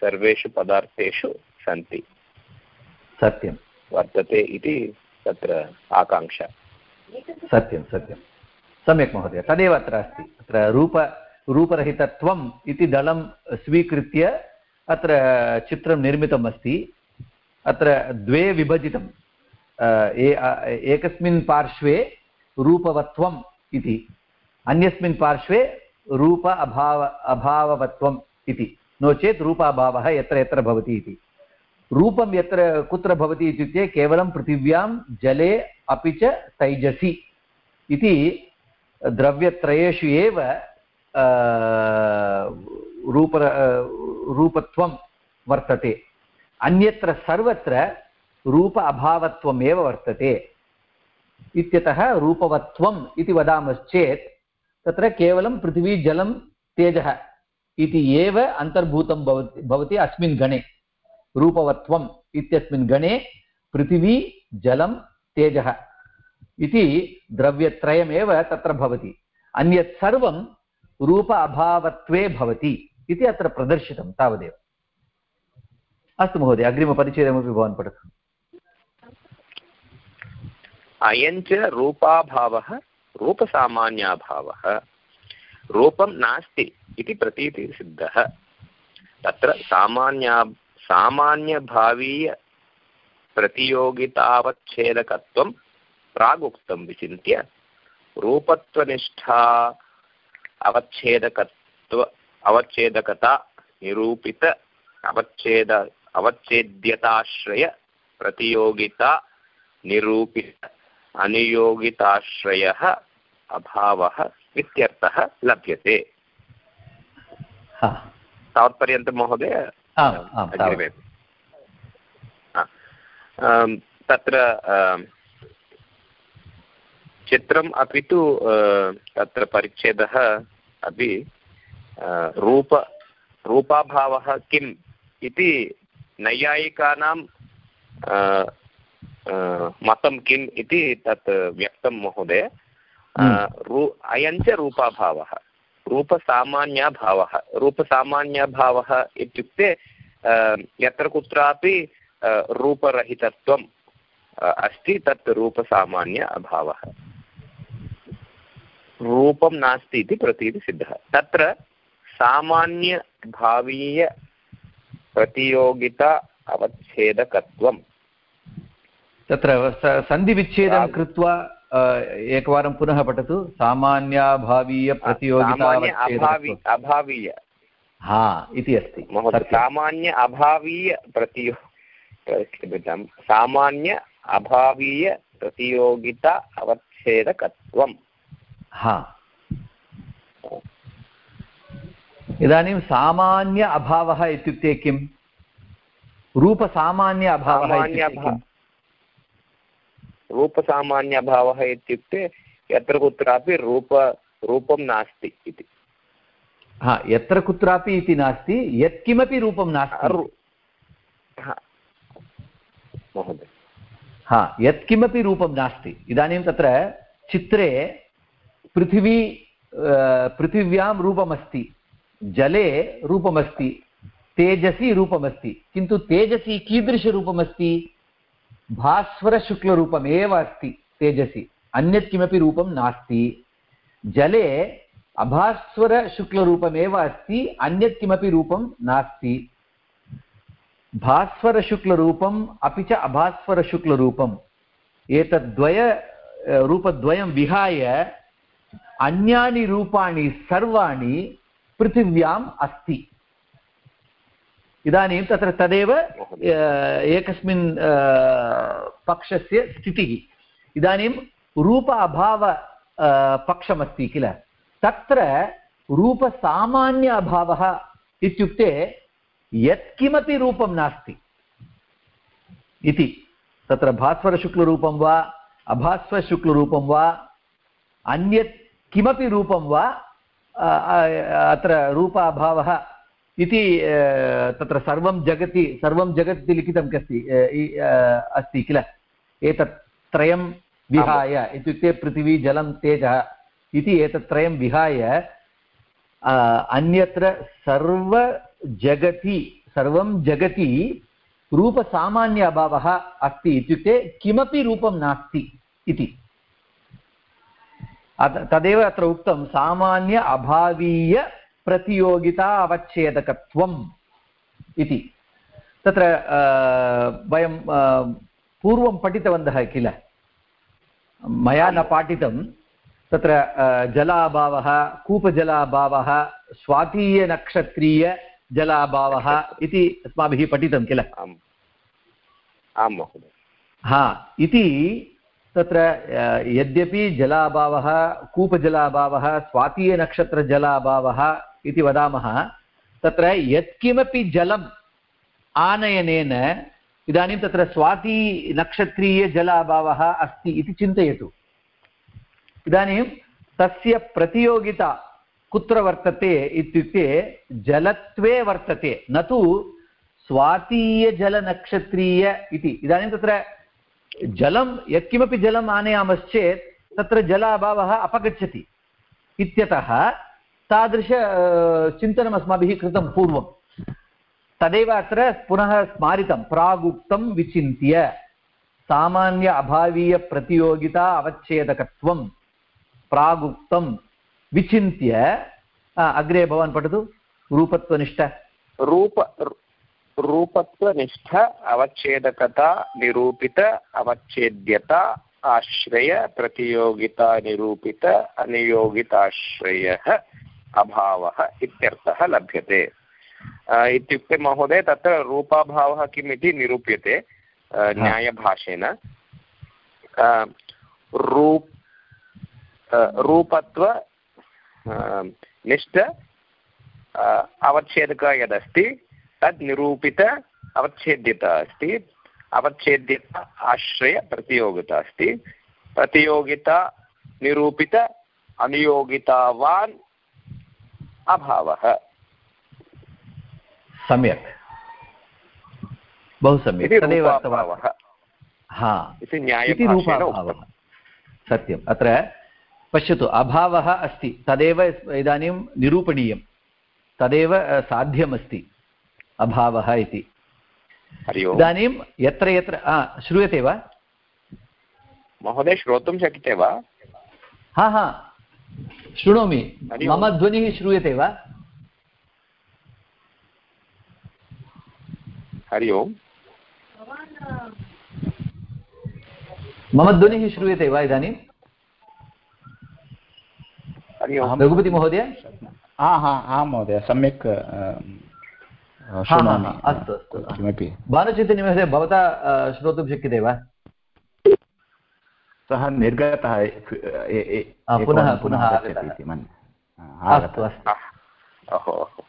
सर्वेषु पदार्थेषु सन्ति। सत्यं। वर्तते इति तत्र आकाङ्क्षा। सत्यं सत्यं। सम्यक् महोदय तदेव अत्र अस्ति। अत्र रूप रूपरहितत्वम् इति दलं स्वीकृत्य अत्र चित्रं निर्मितम् अस्ति। अत्र द्वे विभजितं एकस्मिन् पार्श्वे रूपवत्वम् इति। अन्यस्मिन् पार्श्वे रूप अभाव अभाववत्वम् इति। नो चेत् रूपाभावः यत्र यत्र भवति इति। रूपं यत्र, कुत्र भवति इत्युक्ते केवलं पृथिव्यां जले अपि च तैजसि इति द्रव्यत्रयेषु एव रूप रूपत्वं वर्तते। अन्यत्र सर्वत्र रूप अभावत्वमेव वर्तते। इत्यतः रूपवत्वम् इति वदामश्चेत् तत्र केवलं पृथिवी जलं तेजः इति एव अन्तर्भूतं भवति अस्मिन् गणे, रूपवत्वम् इत्यस्मिन् गणे पृथिवी जलं तेजः इति द्रव्यत्रयमेव तत्र भवति। अन्यत् सर्वं रूप अभावत्वे भवति इति अत्र प्रदर्शितं तावदेव। अस्तु महोदय, अग्रिमपरिचयमपि भवान् पठतु। अयञ्च रूपाभावः रूपसामान्याभावः रूपं नास्ति इति प्रतीतिः सिद्धः तत्र सामान्या सामान्यभावीय प्रतियोगितावच्छेदकत्वं प्रागुक्तं विचिन्त्य रूपत्वनिष्ठा अवच्छेदकत्व अवच्छेदकता निरूपित अवच्छेद अवच्छेद्यताश्रय प्रतियोगिता निरूपित अनियोगिताश्रयः अभावः इत्यर्थः लभ्यते। हा। तावत्पर्यन्तं महोदय. तत्र चित्रम् अपि तु तत्र परिच्छेदः अपि रूप रूपाभावः किम् इति नैयायिकानां मतं किम् इति तत् व्यक्तं महोदय। आ, रू अयञ्च रूपाभावः। रूपसामान्यभावः। रूपसामान्यभावः इत्युक्ते यत्र कुत्रापि रूपरहितत्वम् अस्ति तत् रूपसामान्य अभावः। रूपं नास्ति इति प्रतीतिसिद्धः तत्र सामान्यभावीय प्रतियोगिता अवच्छेदकत्वं तत्र सन्धिविच्छेदं कृत्वा एकवारं पुनः पठतु। सामान्याभावीयप्रतियोगिता अभावीय। हा इति अस्ति। सामान्य अभावीय प्रतियो सामान्य अभावीय प्रतियोगिता अवच्छेदकत्वं हा। इदानीं सामान्य अभावः इत्युक्ते किम्? रूपसामान्य अभावः सामान्य इत्युक्ते अभा- किम्? रूपसामान्यभावः इत्युक्ते यत्र कुत्रापि रूप रूपं नास्ति इति हा यत्र कुत्रापि इति नास्ति यत्किमपि रूपं नास्ति हा. महोदय हा यत्किमपि रूपं नास्ति इदानीं तत्र चित्रे पृथिवी पृथिव्यां रूपमस्ति जले रूपमस्ति तेजसि रूपमस्ति किन्तु तेजसि कीदृशरूपमस्ति भास्वरशुक्लरूपमेव अस्ति, तेजसि। अन्यत् किमपि रूपं नास्ति। जले अभास्वरशुक्लरूपमेव अस्ति अन्यत् किमपि रूपं नास्ति। भास्वरशुक्लरूपम् अपि च अभास्वरशुक्लरूपम्। एतद्वय रूपद्वयं विहाय अन्यानि रूपाणि, सर्वाणि पृथिव्याम् अस्ति। इदानीं तत्र तदेव एकस्मिन् पक्षस्य स्थितिः। इदानीं रूप अभाव पक्षमस्ति किल? तत्र रूपसामान्य अभावः इत्युक्ते यत्किमपि रूपं नास्ति। इति। तत्र भास्वरशुक्लरूपं वा अभास्वरशुक्लरूपं वा अन्यत् किमपि रूपं वा अत्र रूपाभावः इति तत्र सर्वं जगति सर्वं जगति लिखितं अस्ति अस्ति किल? एतत् त्रयं विहाय इत्युक्ते पृथिवी जलं तेजः इति एतत् त्रयं विहाय अन्यत्र सर्वजगति सर्वं जगति रूपसामान्य अभावः अस्ति इत्युक्ते किमपि रूपं नास्ति इति। तदेव अत्र उक्तं सामान्य अभावीयप्रतियोगिता अवच्छेदकत्वम् इति। तत्र वयं पूर्वं पठितवन्तः किल? मया न पाठितं। तत्र जलाभावः कूपजलाभावः स्वातीयनक्षत्रीयजलाभावः इति अस्माभिः पठितं किल? आम्। महोदय। हा इति तत्र यद्यपि जलाभावः कूपजलाभावः स्वातीयनक्षत्रजलाभावः इति वदामः, तत्र यत्किमपि जलम् आनयनेन, इदानीं तत्र स्वातीनक्षत्रीयजलाभावः अस्ति इति चिन्तयतु। इदानीं तस्य प्रतियोगिता कुत्र वर्तते इत्युक्ते जलत्वे वर्तते, न तु स्वातीयजलनक्षत्रीय इति। इदानीं तत्र जलं, यत्किमपि जलम् आनयामश्चेत् तत्र जलाभावः अपगच्छति। इत्यतः तादृश चिन्तनम् अस्माभिः कृतं पूर्वं। तदेव अत्र पुनः स्मारितं। प्रागुक्तं विचिन्त्य, सामान्य अभावीयप्रतियोगिता अवच्छेदकत्वं प्रागुक्तं विचिन्त्य अग्रे भवान् पठतु। रूपत्वनिष्ठ। रूप, रूपत्वनिष्ठ, अवच्छेदकता, निरूपित, अवच्छेद्यता, आश्रय, प्रतियोगिता, निरूपित, अनियोगिताश्रयः। अभावः इत्यर्थः लभ्यते। इत्युक्ते महोदय तत्र रूपाभावः किम् इति निरूप्यते न्यायभाषेन। रूप रूपत्व निष्ठ अवच्छेदक यदस्ति तद् निरूपित अवच्छेद्यता अस्ति। अवच्छेद्यता आश्रय प्रतियोगिता अस्ति। प्रतियोगिता निरूपित अनुयोगितावान् अभावः। सम्यक्। बहु सम्यक्। तदेव हा। इति रूपाभावः। सत्यम्। अत्र पश्यतु अभावः अस्ति। तदेव इदानीं निरूपणीयं तदेव साध्यमस्ति। अभावः इति। इदानीं यत्र यत्र श्रूयते वा? महोदय श्रोतुं शक्यते वा? हा हा। शृणोमि। मम ध्वनिः श्रूयते वा? हरि ओम्। मम ध्वनिः श्रूयते वा इदानीं? हरि ओम्। रघुपति महोदय? हा हा आं महोदय सम्यक् अस्तु अस्तु किमपि। भानुचैतन्यमहोदय भवता श्रोतुं शक्यते वा? सः निर्गतः पुनः पुनः अस्तु अस्तु।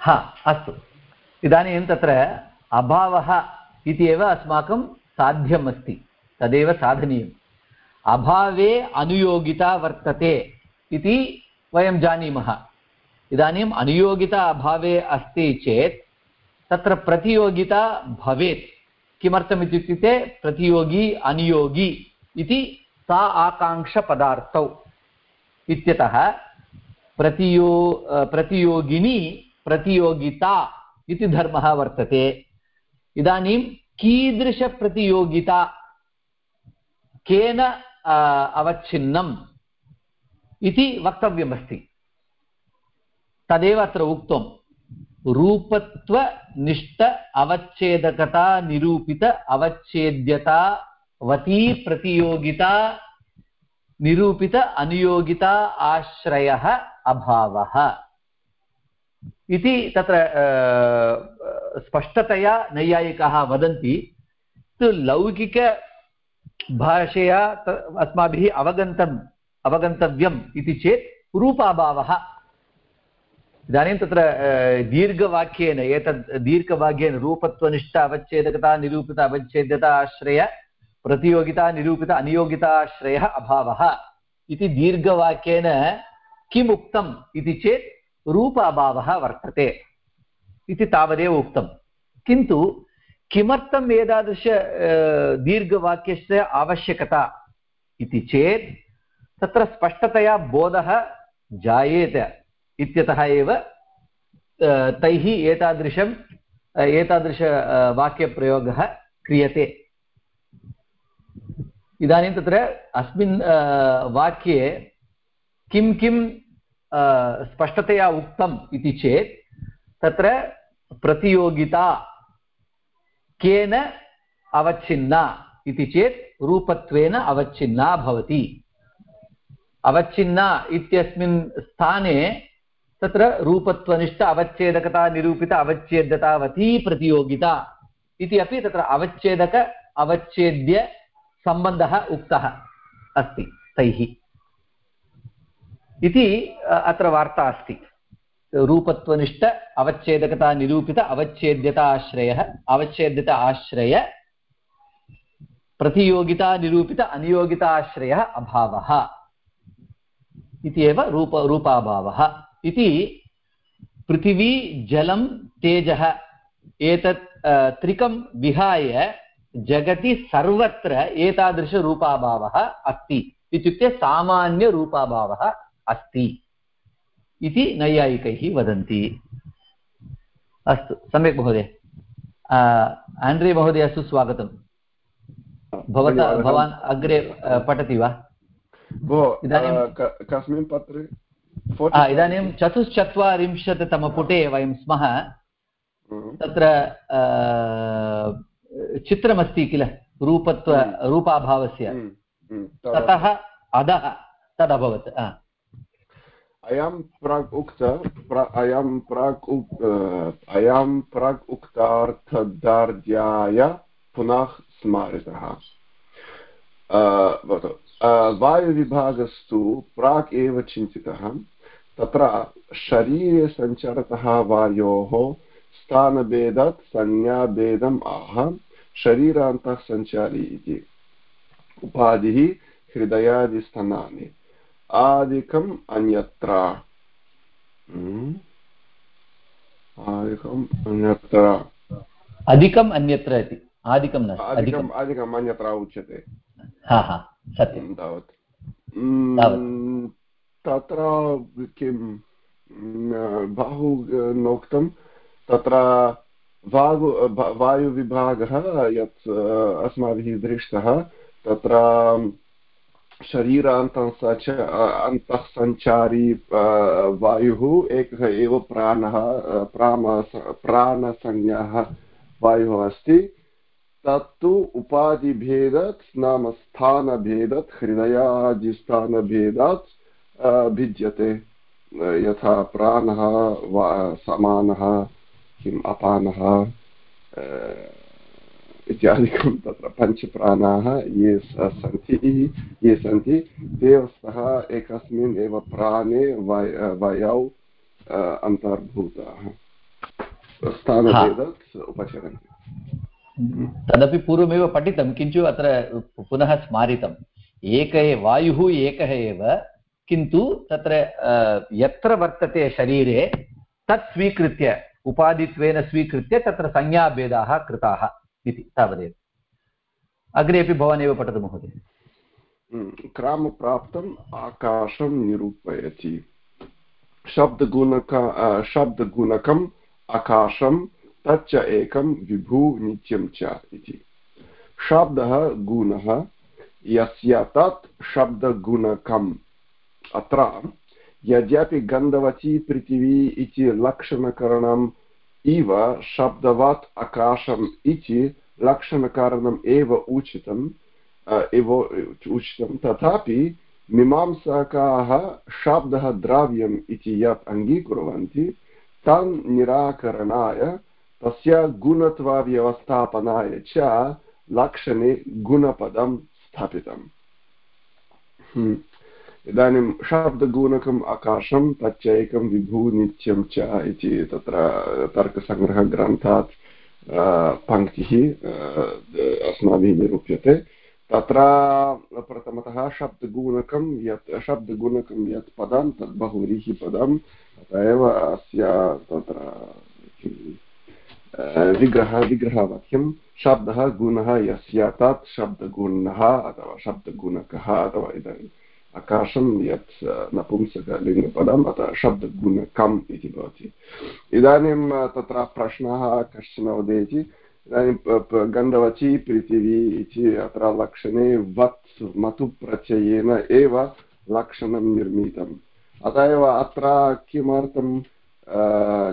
हा अस्तु। इदानीं तत्र अभावः इति एव अस्माकं साध्यम् अस्ति तदेव साधनीयम्। अभावे अनुयोगिता वर्तते इति वयं जानीमः। इदानीम् अनुयोगिता अभावे अस्ति चेत् तत्र प्रतियोगिता भवेत्। किमर्थम् इत्युक्ते प्रतियोगी, अनियोगी इति सा आकाङ्क्षपदार्थौ। इत्यतः प्रतियो प्रतियोगिनी, प्रतियोगिता इति धर्मः वर्तते। इदानीं कीदृशप्रतियोगिता? केन अवच्छिन्नम् इति वक्तव्यमस्ति। तदेव अत्र उक्तं रूपत्वनिष्ठ अवच्छेदकता निरूपित अवच्छेद्यतावती प्रतियोगिता निरूपित अनुयोगिता आश्रयः अभावः। इति तत्र स्पष्टतया नैयायिकाः वदन्ति। लौकिकभाषया अस्माभिः अवगन्तम्, अवगन्तव्यम् इति चेत् रूपाभावः। इदानीं तत्र दीर्घवाक्येन, एतद् दीर्घवाक्येन, रूपत्वनिष्ठ अवच्छेदकता, निरूपित अवच्छेद्यता आश्रय, प्रतियोगिता, निरूपित अनियोगिताश्रयः अभावः। इति दीर्घवाक्येन किम् इति चेत् रूप अभावः वर्तते। इति तावदेव उक्तं किन्तु किमर्थम् एतादृश दीर्घवाक्यस्य आवश्यकता इति चेत् तत्र स्पष्टतया बोधः जायेत। इत्यतः एव तैः एतादृशम् एतादृशवाक्यप्रयोगः क्रियते। इदानीं तत्र अस्मिन् वाक्ये किं किं स्पष्टतया उक्तम् इति चेत्, तत्र प्रतियोगिता, केन अवच्छिन्ना इति चेत्, रूपत्वेन अवच्छिन्ना भवति। अवच्छिन्ना इत्यस्मिन् स्थाने तत्र रूपत्वनिष्ठ अवच्छेदकता, निरूपित अवच्छेद्यतावती प्रतियोगिता इति अपि तत्र अवच्छेदक, अवच्छेद्य सम्बन्धः उक्तः अस्ति, तैः। इति अत्र वार्ता अस्ति। रूपत्वनिष्ठ, अवच्छेदकता, निरूपित अवच्छेद्यता आश्रयः अवच्छेद्यता आश्रय, प्रतियोगिता, निरूपित अनियोगिता अभावः। इति एव रूप, रूपाभावः। इति पृथिवी जलं तेजः। एतत् त्रिकं विहाय जगति सर्वत्र एतादृशरूपाभावः अस्ति इत्युक्ते सामान्यरूपाभावः अस्ति इति नैयायिकैः वदन्ति। अस्तु सम्यक् महोदय। आण्ड्रे महोदय सुस्वागतं भवता भवान् अग्रे पठति वा? भो इदानीं कस्मिन् पत्रे इदानीं चतुश्चत्वारिंशत्तमपुटे वयं स्मः। तत्र चित्रमस्ति किल? रूपत्व रूपाभावस्य। ततः अधः तदभवत् अयं प्राक् उक्त अयं प्राक् उक् अयं प्राक् उक्तार्थदार्ढ्याय पुनः स्मारितः। वायुविभागस्तु प्राक् एव चिन्तितः। तत्र शरीरे सञ्चरतः वायोः स्थानभेदात् संज्ञाभेदम् आह शरीरान्तः सञ्चारी इति। उपाधिः हृदयादिस्थानानि। आदिकम् अन्यत्र। आदिकम् अन्यत्र। अधिकम् अन्यत्र इति। आदिकं न अधिकम्। अधिकम् अन्यत्र उच्यते। सत्यं तावत्। तत्र किं बहु तत्र वागु वायुविभागः यत् अस्माभिः दृष्टः, तत्र शरीरान्तः च अन्तः सञ्चारी वायुः, एकः एव प्राणः प्राण प्राणसंज्ञः वायुः अस्ति। तत्तु उपाधिभेदात्, नाम स्थानभेदात् हृदयादिस्थानभेदात् भिद्यते यथा प्राणः वा, समानः, किम् अपानः इत्यादिकं तत्र पञ्चप्राणाः ये सन्ति ये सन्ति, ते स्तः एकस्मिन् एव प्राणे वय, वयौ अन्तर्भूताः। स्थानभेदात् उपचरन्ति। तदपि पूर्वमेव पठितं किन्तु अत्र पुनः स्मारितम्। एक वायुः, एकः एव किन्तु तत्र यत्र वर्तते शरीरे, तत् स्वीकृत्य उपाधित्वेन स्वीकृत्य तत्र संज्ञाभेदाः कृताः इति तावदेव। अग्रेपि भवानेव पठतु महोदय। क्रामप्राप्तम् आकाशं निरूपयति। शब्दगुणक शब्दगुणकम् आकाशं, तच्च एकं विभु नित्यं च इति। शब्दः गुणः, यस्य तत् शब्दगुणकम्। अत्र यद्यपि गन्धवती पृथिवी इति लक्षणकरणम् इव शब्दवत् आकाशम् इति लक्षणकारणम् एव उचितम् एव उचितं तथापि मीमांसकाः शब्दः द्रव्यम् इति यत् अङ्गीकुर्वन्ति, तन् निराकरणाय, तस्य गुणत्वव्यवस्थापनाय च लक्षणे गुणपदं स्थापितम् हम्म। इदानीं शब्दगुणकम् आकाशं तच्च एकं विभु नित्यं च इति तत्र तर्कसङ्ग्रहग्रन्थात् पङ्क्तिः अस्माभिः निरूप्यते। तत्र प्रथमतः शब्दगुणकं यत् शब्दगुणकं यत् पदं तत् बहुव्रीहिपदम्, अत एव अस्य तत्र विग्रह, विग्रहवाक्यं, शब्दः गुणः यस्य, तत् शब्दगुणः अथवा शब्दगुणकः अथवा इदानीम् आकाशं यत् नपुंसकलिङ्गपदम् अतः शब्दगुणकम् इति भवति इदानीं तत्र प्रश्नः कश्चन उदेति इदानीं प- पृथिवी इति अत्र लक्षणे वत् मतुप्रत्ययेन एव लक्षणं निर्मितम् अतः एव अत्र किमर्थं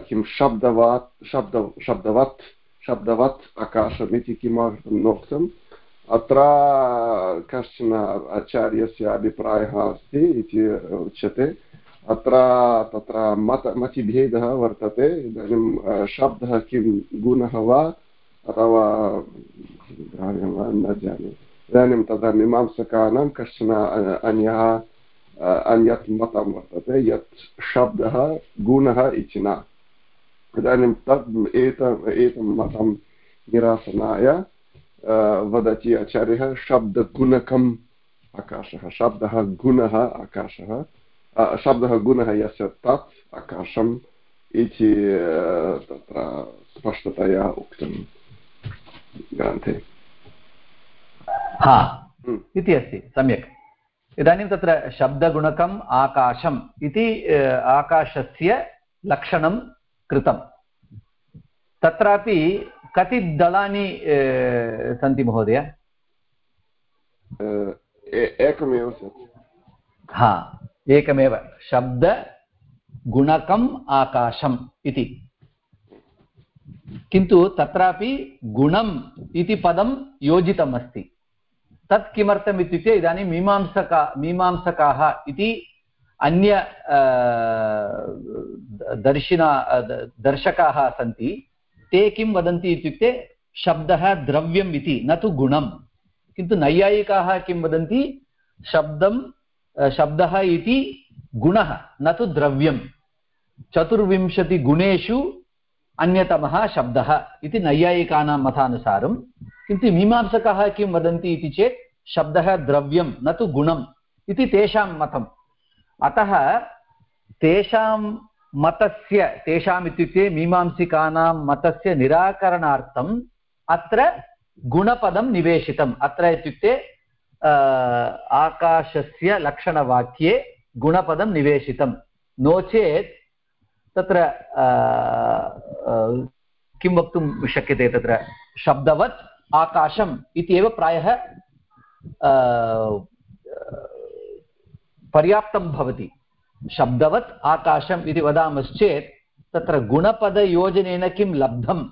किं शब्दवात् शब्द शब्दवत् शब्दवत् आकाशम् इति किमर्थं नोक्तम् अत्र कश्चन आचार्यस्य अभिप्रायः अस्ति इति उच्यते। अत्र तत्र मत, मतिभेदः वर्तते। इदानीं शब्दः किं, गुणः वा, अथवा द्रव्यं वा, न जाने। इदानीं तत्र मीमांसकानां कश्चन अन्यः अन्यत् मतं वर्तते, यत् शब्दः गुणः इति न। इदानीं तद् एत एतं मतं निरासनाय वदति आचार्यः शब्दगुणकम् आकाशः। शब्दः गुणः आकाशः। शब्दः गुणः यस्य तत् आकाशम् इति तत्र स्पष्टतया उक्तं ग्रन्थे। हा हम्म। इति अस्ति सम्यक्। इदानीं तत्र शब्दगुणकम् आकाशम् इति आकाशस्य लक्षणं कृतं तत्रापि कति दलानि सन्ति महोदय? एकमेव हा एकमेव। शब्दगुणकम् आकाशम् इति। किन्तु तत्रापि गुणम् इति पदं योजितम् अस्ति तत् किमर्थम् इत्युक्ते इदानीं मीमांसका मीमांसकाः इति अन्य दर्शिना दर्शकाः सन्ति। ते किं वदन्ति इत्युक्ते शब्दः द्रव्यम् इति, न तु गुणं किन्तु नैयायिकाः किं वदन्ति? शब्दं शब्दः इति गुणः, न तु द्रव्यं चतुर्विंशतिगुणेषु अन्यतमः शब्दः इति नैयायिकानां मतानुसारं किन्तु मीमांसकाः किं वदन्ति इति चेत्, शब्दः द्रव्यं न तु गुणम् इति तेषां मतम्। अतः तेषां मतस्य तेषाम् इत्युक्ते मीमांसिकानां मतस्य निराकरणार्थम् अत्र गुणपदं निवेशितम्। अत्र इत्युक्ते आकाशस्य लक्षणवाक्ये गुणपदं निवेशितं नो चेत् तत्र किं वक्तुं शक्यते तत्र? शब्दवत् आकाशम् इत्येव प्रायः पर्याप्तं भवति। शब्दवत् आकाशम् इति वदामश्चेत् तत्र गुणपदयोजनेन किं लब्धम्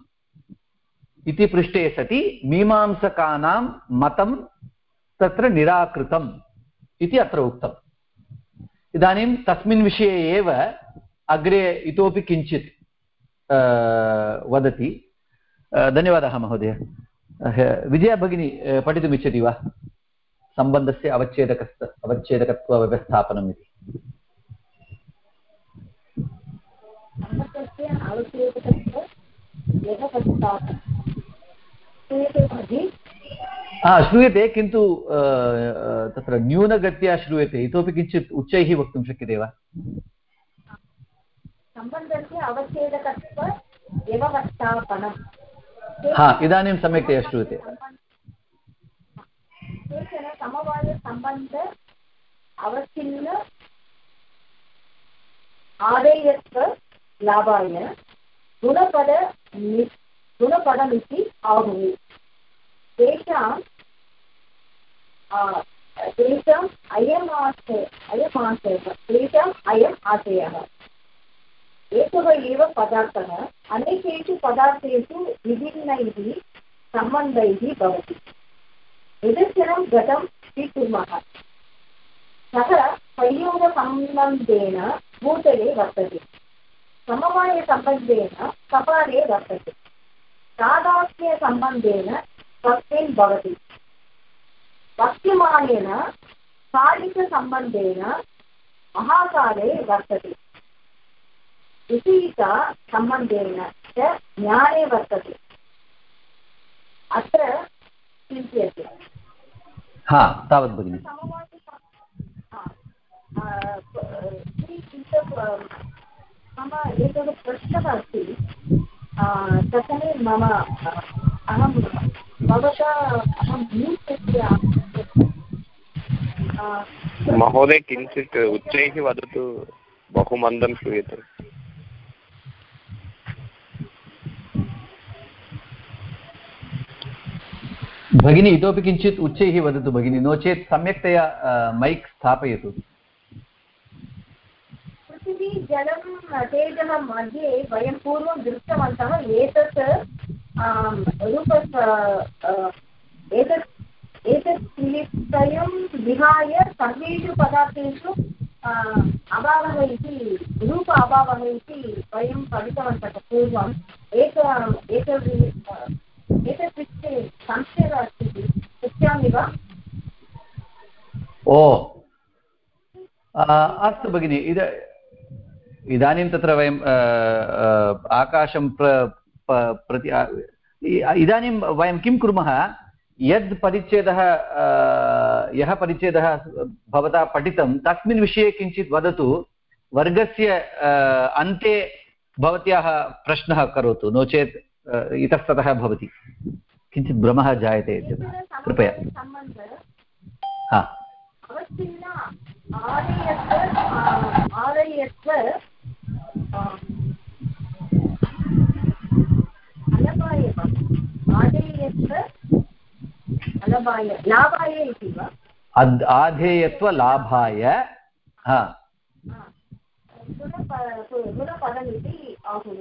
इति पृष्टे सति मीमांसकानां मतं तत्र निराकृतम् इति अत्र उक्तम्। इदानीं तस्मिन् विषये एव अग्रे इतोपि किञ्चित् वदति। धन्यवादः महोदय। विजया भगिनी पठितुमिच्छति वा? सम्बन्धस्य अवच्छेदकस्त अवच्छेदकत्वव्यवस्थापनम् इति। श्रूयते हा श्रूयते किन्तु तत्र न्यूनगत्या श्रूयते। इतोपि किञ्चित् उच्चैः वक्तुं शक्यते वा? सम्बन्धस्य अवच्छेदकत्व व्यवस्थापनं हा इदानीं सम्यक्तया श्रूयते। केचन समवायसम्बन्ध अवच्छिन्न आदेयत्व लाभाय गुणपद गुणपदमिति आहुः तेषां तेषाम् अयम् आशय अयम् आशयः तेषाम् अयम् आशयः एकः एव पदार्थः अनेकेषु पदार्थेषु विभिन्नैः सम्बन्धैः भवति निदर्शनं घटं स्वीकुर्मः सः संयोगसम्बन्धेन भूतले वर्तते समवायसम्बन्धेन कपाले वर्तते। तादात्म्यसम्बन्धेन तस्मिन् भवति। वक्यमानेन कालिकसम्बन्धेन महाकाले वर्तते। विपरीतसम्बन्धेन च ज्ञाने वर्तते। अत्र चिन्त्यते। हा तावत् भगिनि। मम एकः प्रश्नः अस्ति. तदने मम अहं भवता अहं म्यूट् महोदय किञ्चित् उच्चैः वदतु बहु मन्दं श्रूयते. भगिनी इतोपि किञ्चित् उच्चैः वदतु भगिनि नो चेत् सम्यक्तया मैक् स्थापयतु. पृथिवी जलं तेजः मध्ये वयं पूर्वं दृष्टवन्तः एतत् रूप एतत् एतत् त्रित्रयं विहाय सर्वेषु पदार्थेषु अभावः रूप अभावः इति वयं पठितवन्तः एक एक एतत् ओ अस्तु भगिनि इदानीं तत्र वयं आकाशं प्र प्रति इदानीं वयं किं कुर्मः? यद् परिच्छेदः यः परिच्छेदः भवता पठितं तस्मिन् विषये किञ्चित् वदतु। वर्गस्य अन्ते भवत्याः प्रश्नः करोतु नो चेत् इतस्ततः भवति। किञ्चित् भ्रमः जायते कृपया। हा। अवच्छिन्न आलयत्व आलयत्व अलभाय वा आदेयत्व लाभाय। इति वा अद् आधेयत्वलाभाय गुणपदमिति आहुः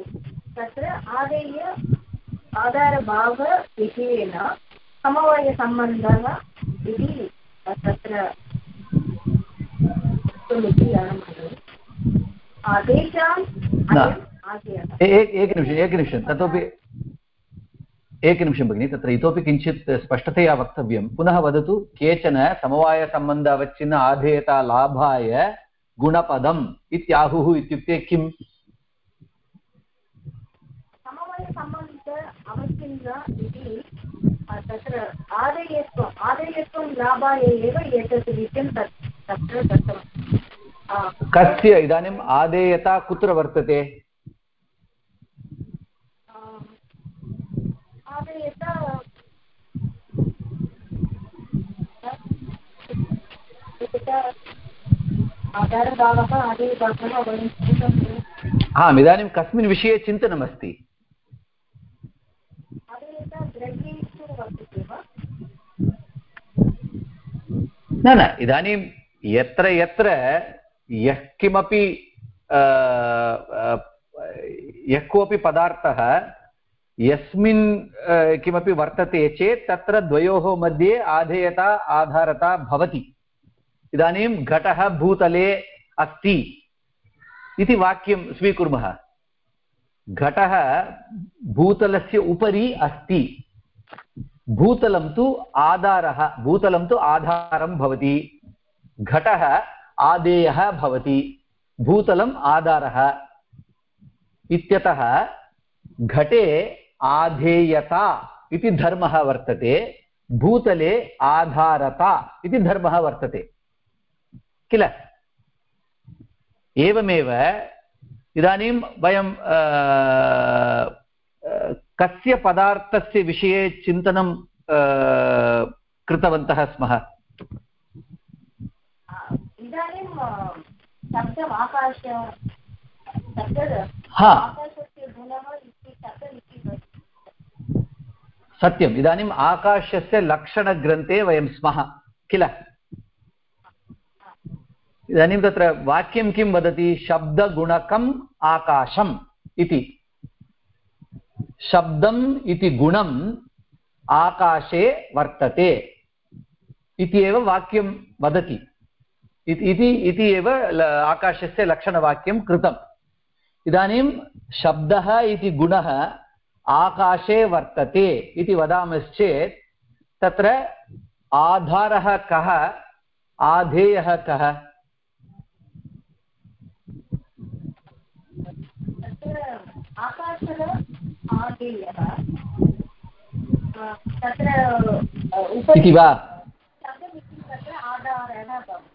तत्र आदेय आधारभावविषयेण समवायसम्बन्धः इति तत्र वक्तुमिति अहं मन्ये आ, तेषाम् अयम् आशयः ए- ए- एकनिमिषम् एकनिमिषं ततोपि एकनिमिषं भगिनि तत्र इतोपि किञ्चित् स्पष्टतया वक्तव्यं। पुनः वदतु केचन समवायसम्बन्ध अवच्छिन्न आधेयता लाभाय गुणपदम् इत्याहुः इत्युक्ते किम्? समवायसम्बन्ध अवच्छिन्न इति तत्र आदेयत्वम् आदेयत्वं लाभाय एव एतत् विषयं तत् तत्र आ, कस्य इदानीम् आदेयता कुत्र वर्तते? आम्, इदानीं कस्मिन् विषये चिन्तनमस्ति? न न इदानीं यत्र यत्र यः किमपि यः कोऽपि पदार्थः यस्मिन् किमपि वर्तते चेत् तत्र द्वयोः मध्ये आधेयता, आधारता भवति। इदानीं घटः भूतले अस्ति इति वाक्यं स्वीकुर्मः। घटः भूतलस्य उपरि अस्ति। भूतलं तु आधारः, भूतलं तु आधारं भवति। घटः आदेयः भवति। भूतलम् आधारः। इत्यतः घटे आधेयता इति धर्मः वर्तते, भूतले आधारता इति धर्मः वर्तते। किल? एवमेव इदानीं वयं कस्य पदार्थस्य विषये चिन्तनं कृतवन्तः स्मः? इदानीं शब्दम् आकाश। सत्यम्। इदानीम् आकाशस्य लक्षणग्रन्थे वयं स्मः किल? इदानीं तत्र वाक्यं किं वदति? शब्दगुणकम् आकाशम् इति। शब्दम् इति गुणम् आकाशे वर्तते इति एव वाक्यं वदति। इति इति- एव आकाशस्य लक्षणवाक्यं कृतम्। इदानीं शब्दः इति गुणः आकाशे वर्तते इति वदामश्चेत् तत्र आधारः कः आधेयः कः? इति वा शब्दमिति तत्र आधारः भवति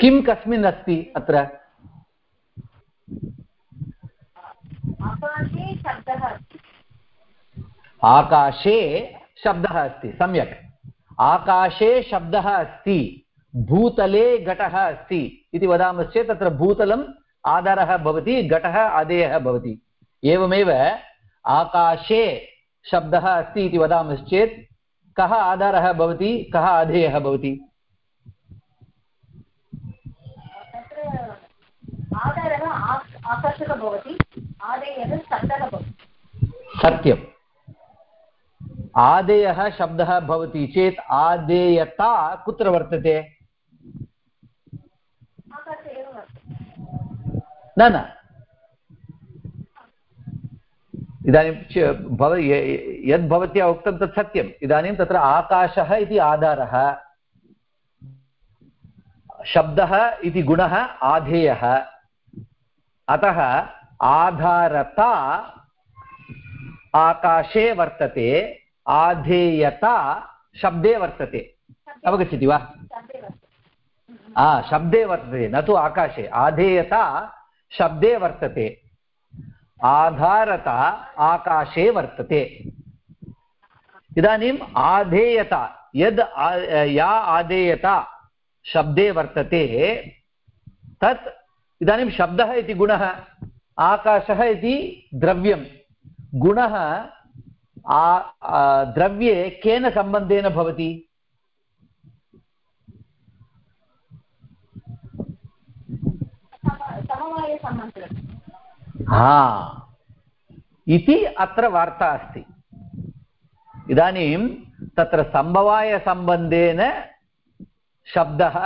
किं कस्मिन् अस्ति अत्र? आकाशे शब्दः अस्ति। सम्यक्। आकाशे शब्दः अस्ति भूतले घटः अस्ति इति वदामश्चेत् तत्र भूतलम् आधारः भवति घटः आदेयः भवति। एवमेव आकाशे शब्दः अस्ति इति वदामश्चेत् कः आधारः भवति कः आधेयः भवति तत्र आधारः आक्- आकाशः भवति। आदेयः शब्दः भवति। सत्यम्। आदेयः शब्दः भवति चेत् आदेयता कुत्र वर्तते? न न। इदानीं भव य- यद् भवत्या उक्तं तत् सत्यम्। इदानीं तत्र आकाशः इति आधारः। शब्दः इति गुणः आधेयः। अतः आधारता आकाशे वर्तते, आधेयता शब्दे वर्तते। अवगच्छति वा? आ, शब्दे वर्तते, न तु आकाशे। आधेयता शब्दे वर्तते। आधारता आकाशे वर्तते। इदानीम् आधेयता, यद् या आधेयता शब्दे वर्तते, तत् इदानीं शब्दः इति गुणः, आकाशः इति द्रव्यं। गुणः द्रव्ये केन सम्बन्धेन भवति? हा। इति अत्र वार्ता अस्ति। इदानीं तत्र सम्भवायसम्बन्धेन शब्दः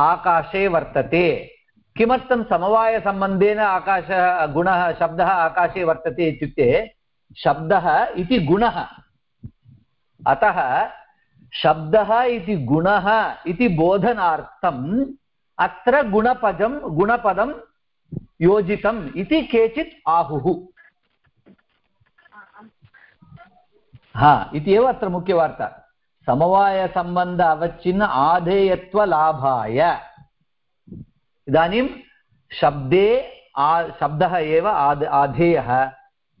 आकाशे वर्तते। किमर्थं समवायसम्बन्धेन आकाशः, गुणः, शब्दः आकाशे वर्तते इत्युक्ते शब्दः इति गुणः। अतः शब्दः इति गुणः इति बोधनार्थम् अत्र गुणपदं गुणपदं योजितम् इति केचित् आहुः। हा इति एव अत्र मुख्यवार्ता। समवायसम्बन्ध अवच्छिन्न आधेयत्वलाभाय। इदानीं शब्दे आ, शब्दः एव आद, आधेयः।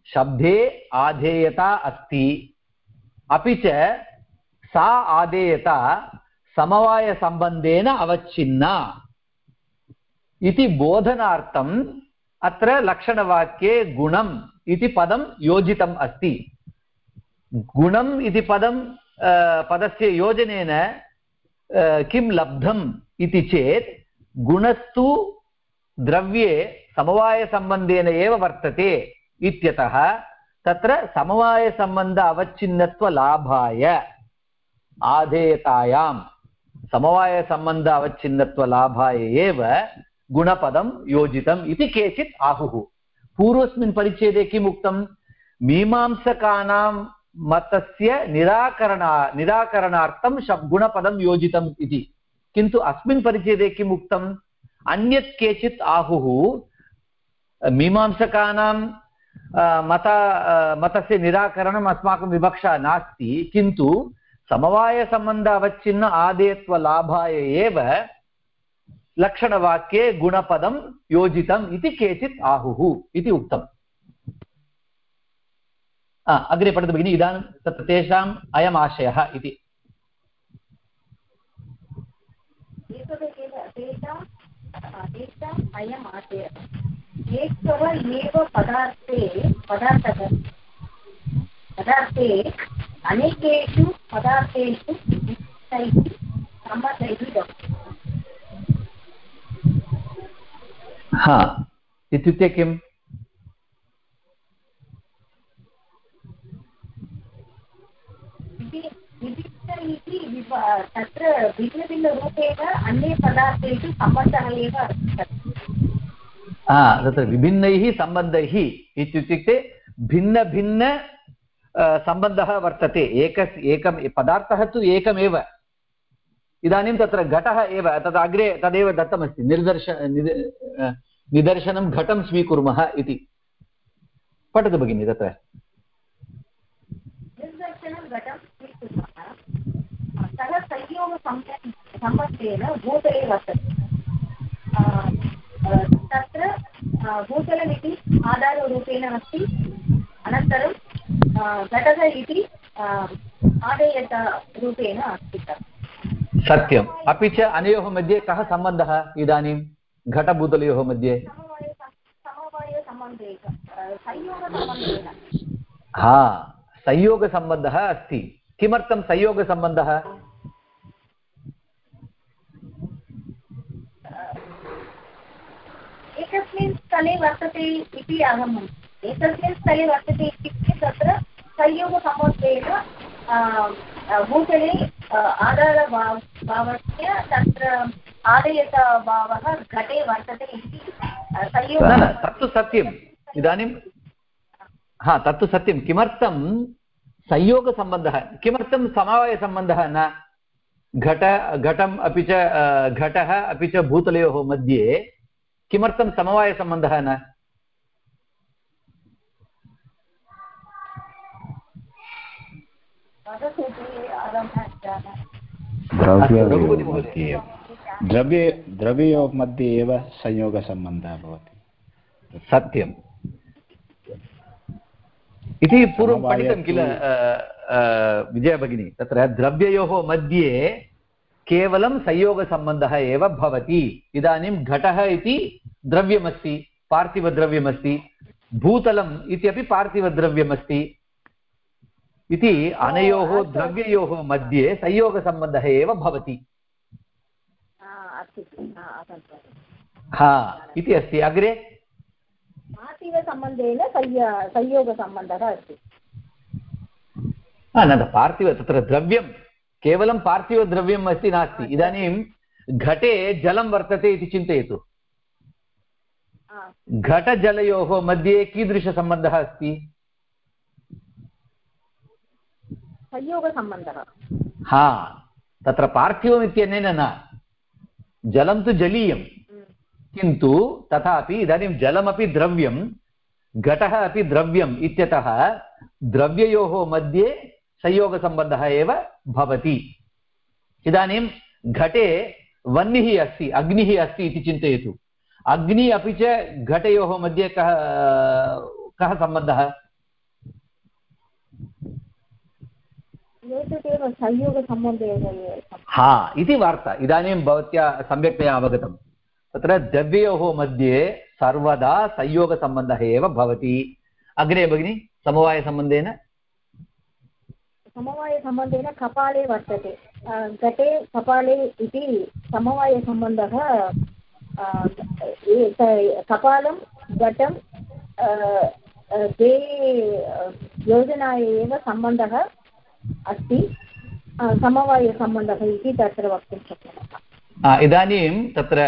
शब्दे आधेयता अस्ति। अपि च सा आधेयता समवायसम्बन्धेन अवच्छिन्ना। इति बोधनार्थम् अत्र लक्षणवाक्ये गुणम् इति पदं योजितम् अस्ति। गुणम् इति पदं पदस्य योजनेन किं लब्धम् इति चेत् गुणस्तु द्रव्ये समवायसम्बन्धेन एव वर्तते इत्यतः तत्र समवायसम्बन्ध अवच्छिन्नत्वलाभाय आधेयतायां समवायसम्बन्ध अवच्छिन्नत्वलाभाय एव गुणपदं योजितम् इति केचित् आहुः। पूर्वस्मिन् परिच्छेदे किम् उक्तं मीमांसकानां मतस्य निराकरणा निराकरणार्थं गुणपदं योजितम् इति। किन्तु अस्मिन् परिच्छेदे किम् उक्तम्? अन्यत् केचित् आहुः, मीमांसकानां मत मतस्य निराकरणम् अस्माकं विवक्षा नास्ति, किन्तु समवायसम्बन्ध अवच्छिन्न आदेयत्वलाभाय एव लक्षणवाक्ये गुणपदं योजितम् इति केचित् आहुः इति उक्तम्। अग्रे पठतु भगिनि, इदानीं तत्र तेषाम् अयम् इति एतदेव तेषां तेषाम् अयम् आशयः एकः एव पदार्थे पदार्थः। पदार्थे अनेकेषु पदार्थेषु विशिष्टैः सम्बन्धैः हा इत्युक्ते किम्? विशिष्ट इति तत्र भिन्नभिन्नरूपेण अन्ये पदार्थेषु सम्बन्धः एव हा तत्र विभिन्नैः सम्बन्धैः इत्युक्ते भिन्नभिन्न सम्बन्धः वर्तते। एक एकं पदार्थः तु एकमेव। इदानीं तत्र घटः एव तद् अग्रे तदेव दत्तमस्ति। निर्दर्श निद निदर्शनं घटं स्वीकुर्मः इति। पठतु भगिनि तत्र। सः संयोगसम्बन् सम्बन्धेन भूतले वर्तते तत्र भूतलमिति आधाररूपेण अस्ति। अनन्तरं घटः इति आदेयतरूपेण अस्ति। सत्यम्। अपि च अनयोः मध्ये कः सम्बन्धः इदानीं? घटभूतलयोः मध्ये? संयोगसम्बन्धेन हा संयोगसम्बन्धः अस्ति। किमर्थं संयोगसम्बन्धः? एकस्मिन् स्थले वर्तते इति अहं मन्ये एकस्मिन् स्थले वर्तते इत्युक्ते तत्र आ, भूतले आ, आधारभाव भावस्य तत्र आदयतभावः घटे वर्तते इति संयोग तत्तु सत्यम्। इदानीं? हा तत्तु सत्यं किमर्थं संयोगसम्बन्धः किमर्थं समवायसम्बन्धः न? घट घटम् अपि च घटः अपि च भूतलयोः मध्ये किमर्थं समवायसम्बन्धः न? द्रव्ये द्रव्ययोः मध्ये एव। संयोगसम्बन्धः भवति। सत्यम्। इति पूर्वं पठितं किल तु- अ, अ, विजया भगिनी तत्र द्रव्ययोः मध्ये केवलं संयोगसम्बन्धः एव भवति। इदानीं घटः इति द्रव्यमस्ति पार्थिवद्रव्यमस्ति भूतलम् इत्यपि पार्थिवद्रव्यमस्ति इति अनयोः द्रव्ययोः मध्ये संयोगसम्बन्धः एव भवति। हा इति अस्ति अग्रे? पार्थिवसम्बन्धेन संय संयोगसम्बन्धः अस्ति। न पार्थिव तत्र द्रव्यं केवलं पार्थिवद्रव्यम् अस्ति नास्ति। इदानीं घटे जलं वर्तते इति चिन्तयतु। घटजलयोः मध्ये कीदृशसम्बन्धः अस्ति? संयोगसम्बन्धः। हा तत्र पार्थिवम् इत्यनेन न। जलं तु जलीयं। किन्तु तथापि इदानीं जलमपि द्रव्यं घटः अपि द्रव्यम् इत्यतः द्रव्ययोः मध्ये संयोगसम्बन्धः एव भवति। इदानीं घटे वह्निः अस्ति अग्निः अस्ति इति चिन्तयतु। अग्निः अपि च घटयोः मध्ये कः कः सम्बन्धः? हा इति वार्ता। इदानीं भवत्या सम्यक्तया अवगतं। तत्र द्रव्ययोः मध्ये सर्वदा संयोगसम्बन्धः एव भवति। अग्रे भगिनि समवायसम्बन्धेन? समवायसम्बन्धेन कपाले वर्तते। घटे कपाले इति समवायसम्बन्धः कपालं घटं आ, योजनाय एव सम्बन्धः अस्ति। समवायसम्बन्धः इति तत्र वक्तुं शक्नुमः। इदानीं तत्र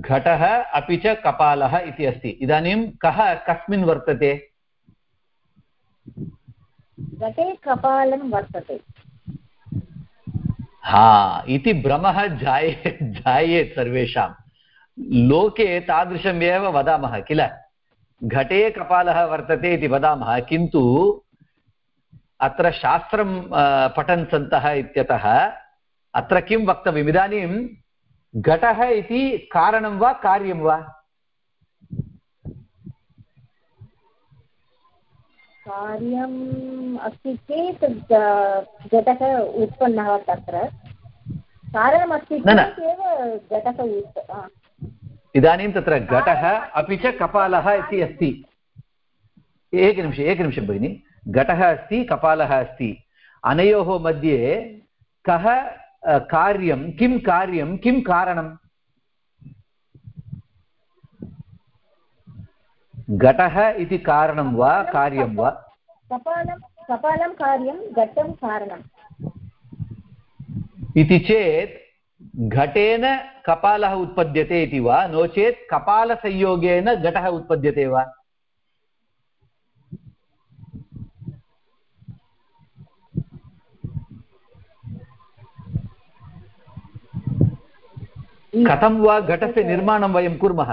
घटः अपि च कपालः इति अस्ति। इदानीं कः कस्मिन् वर्तते? घटे कपालं वर्तते। हा इति भ्रमः जाये जायेत् सर्वेषां लोके तादृशमेव वदामः किल? घटे कपालः वर्तते इति वदामः किन्तु अत्र शास्त्रं पठन् सन्तः इत्यतः अत्र किं वक्तव्यम्? इदानीं घटः इति कारणं वा कार्यं वा? कार्यम् अस्ति चेत् घटः उत्पन्नः तत्र। कारणमस्ति। चेत् एव घटः इदानीं तत्र घटः अपि च कपालः इति अस्ति। एकनिमिषम् एकनिमिषं भगिनि। घटः अस्ति कपालः अस्ति। अनयोः मध्ये कः कार्यं किं कार्यं किं कारणं? घटः इति कारणं वा कार्यं वा? कपालं कपालं कार्यं घटं कारणम्। इति चेत् घटेन कपालः उत्पद्यते इति वा नो चेत् कपालसंयोगेन घटः उत्पद्यते वा कथं वा घटस्य निर्माणं वयं कुर्मः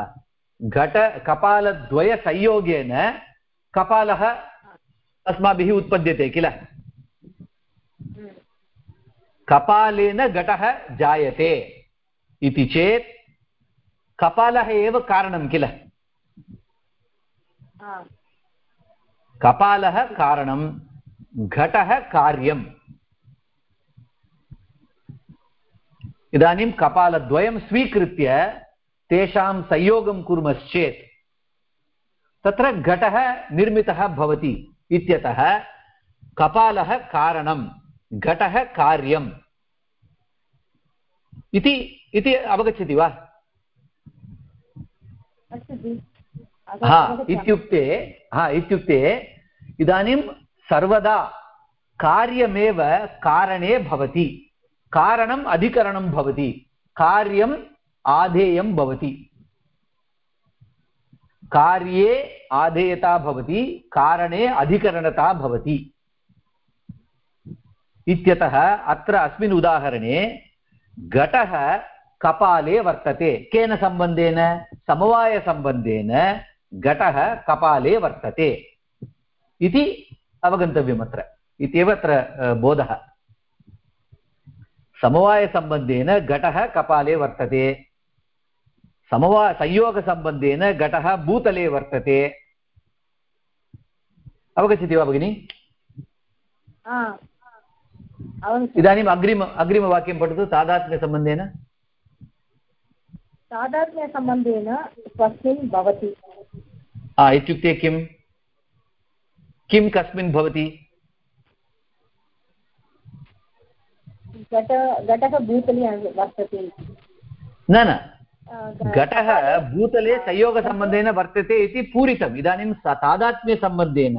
घट कपालद्वयसंयोगेन कपालः अस्माभिः उत्पद्यते किल कपालेन घटः जायते। इति चेत् कपालः एव कारणं किल? कपालः कारणं घटः कार्यम्। इदानीं कपालद्वयं स्वीकृत्य तेषां संयोगं कुर्मश्चेत् तत्र घटः निर्मितः भवति इत्यतः कपालः कारणं घटः कार्यम्। इति इति अवगच्छति वा? हा इत्युक्ते हा इत्युक्ते इदानीं सर्वदा कार्यमेव कारणे भवति। कारणम् अधिकरणं भवति। कार्यम् आधेयं भवति। कार्ये आधेयता भवति कारणे अधिकरणता भवति। इत्यतः अत्र अस्मिन् उदाहरणे घटः कपाले वर्तते। केन सम्बन्धेन? समवायसम्बन्धेन घटः कपाले वर्तते। इति अवगन्तव्यम् अत्र। इत्येव अत्र बोधः। समवायसम्बन्धेन घटः कपाले वर्तते। समवा, संयोगसम्बन्धेन घटः भूतले वर्तते। अवगच्छति वा भगिनि। इदानीम् अग्रिम अग्रिमवाक्यं पठतु तादात्म्यसम्बन्धेन तादात्म्यसम्बन्धेन स्वस्मिन् भवति। इत्युक्ते किं किं कस्मिन् भवति? घटः भूतले वर्तते। न न। घटः भूतले संयोगसम्बन्धेन वर्तते इति पूरितम्। इदानीं तादात्म्यसम्बन्धेन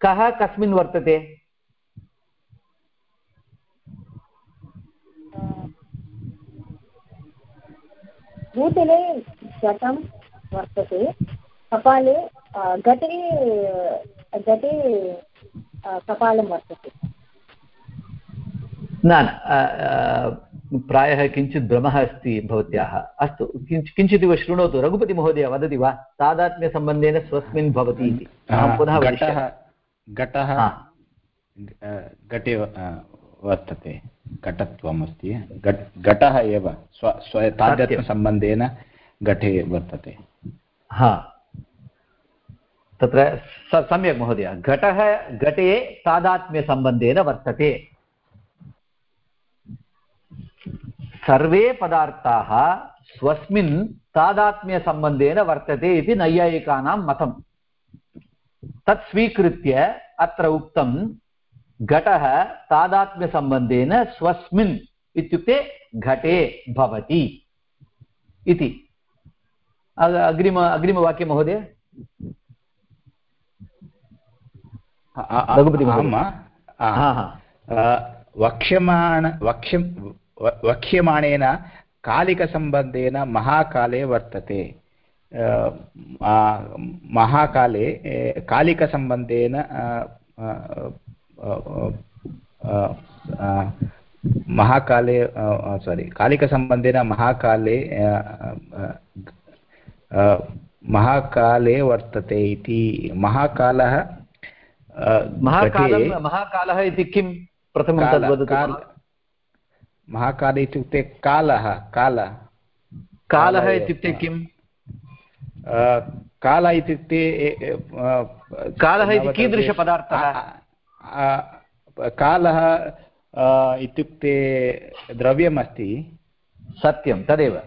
कः कस्मिन् वर्तते आ, भूतले घटं वर्तते। कपाले घटे घटे कपालं वर्तते। न न प्रायः किञ्चित् भ्रमः अस्ति भवत्याः। अस्तु किञ्च किञ्चिदिव शृणोतु। रघुपतिमहोदय वदति वा? तादात्म्यसम्बन्धेन स्वस्मिन् भवति इति अहं पुनः घटः घटः घटे वर्तते घटत्वम् अस्ति घट एव, स्व स्व तादात्म्यसम्बन्धेन घटे वर्तते। हा। तत्र स- सम्यक् महोदय, घटः, घटे, तादात्म्यसम्बन्धेन वर्तते। सर्वे पदार्थाः स्वस्मिन् तादात्म्यसम्बन्धेन वर्तते इति नैयायिकानां मतं तत् स्वीकृत्य अत्र उक्तं घटः तादात्म्यसम्बन्धेन स्वस्मिन् इत्युक्ते घटे भवति इति। अग्रिम अग्रिमवाक्यं महोदय? वक्ष्यमाण वक्ष्यं वक्ष्यमाणेन कालिकसम्बन्धेन महाकाले वर्तते। महाकाले कालिकसम्बन्धेन महाकाले सारि कालिकसम्बन्धेन महाकाले महाकाले वर्तते इति महाकालः अ, महाकालः इति किं प्रथमं काल- तद् वदतु काल- महाकाल इत्युक्ते कालः काल। कालः इत्युक्ते किम् अ, काल इत्युक्ते कालः इति कीदृशपदार्थः? कालः इत्युक्ते द्रव्यमस्ति। सत्यं तदेव।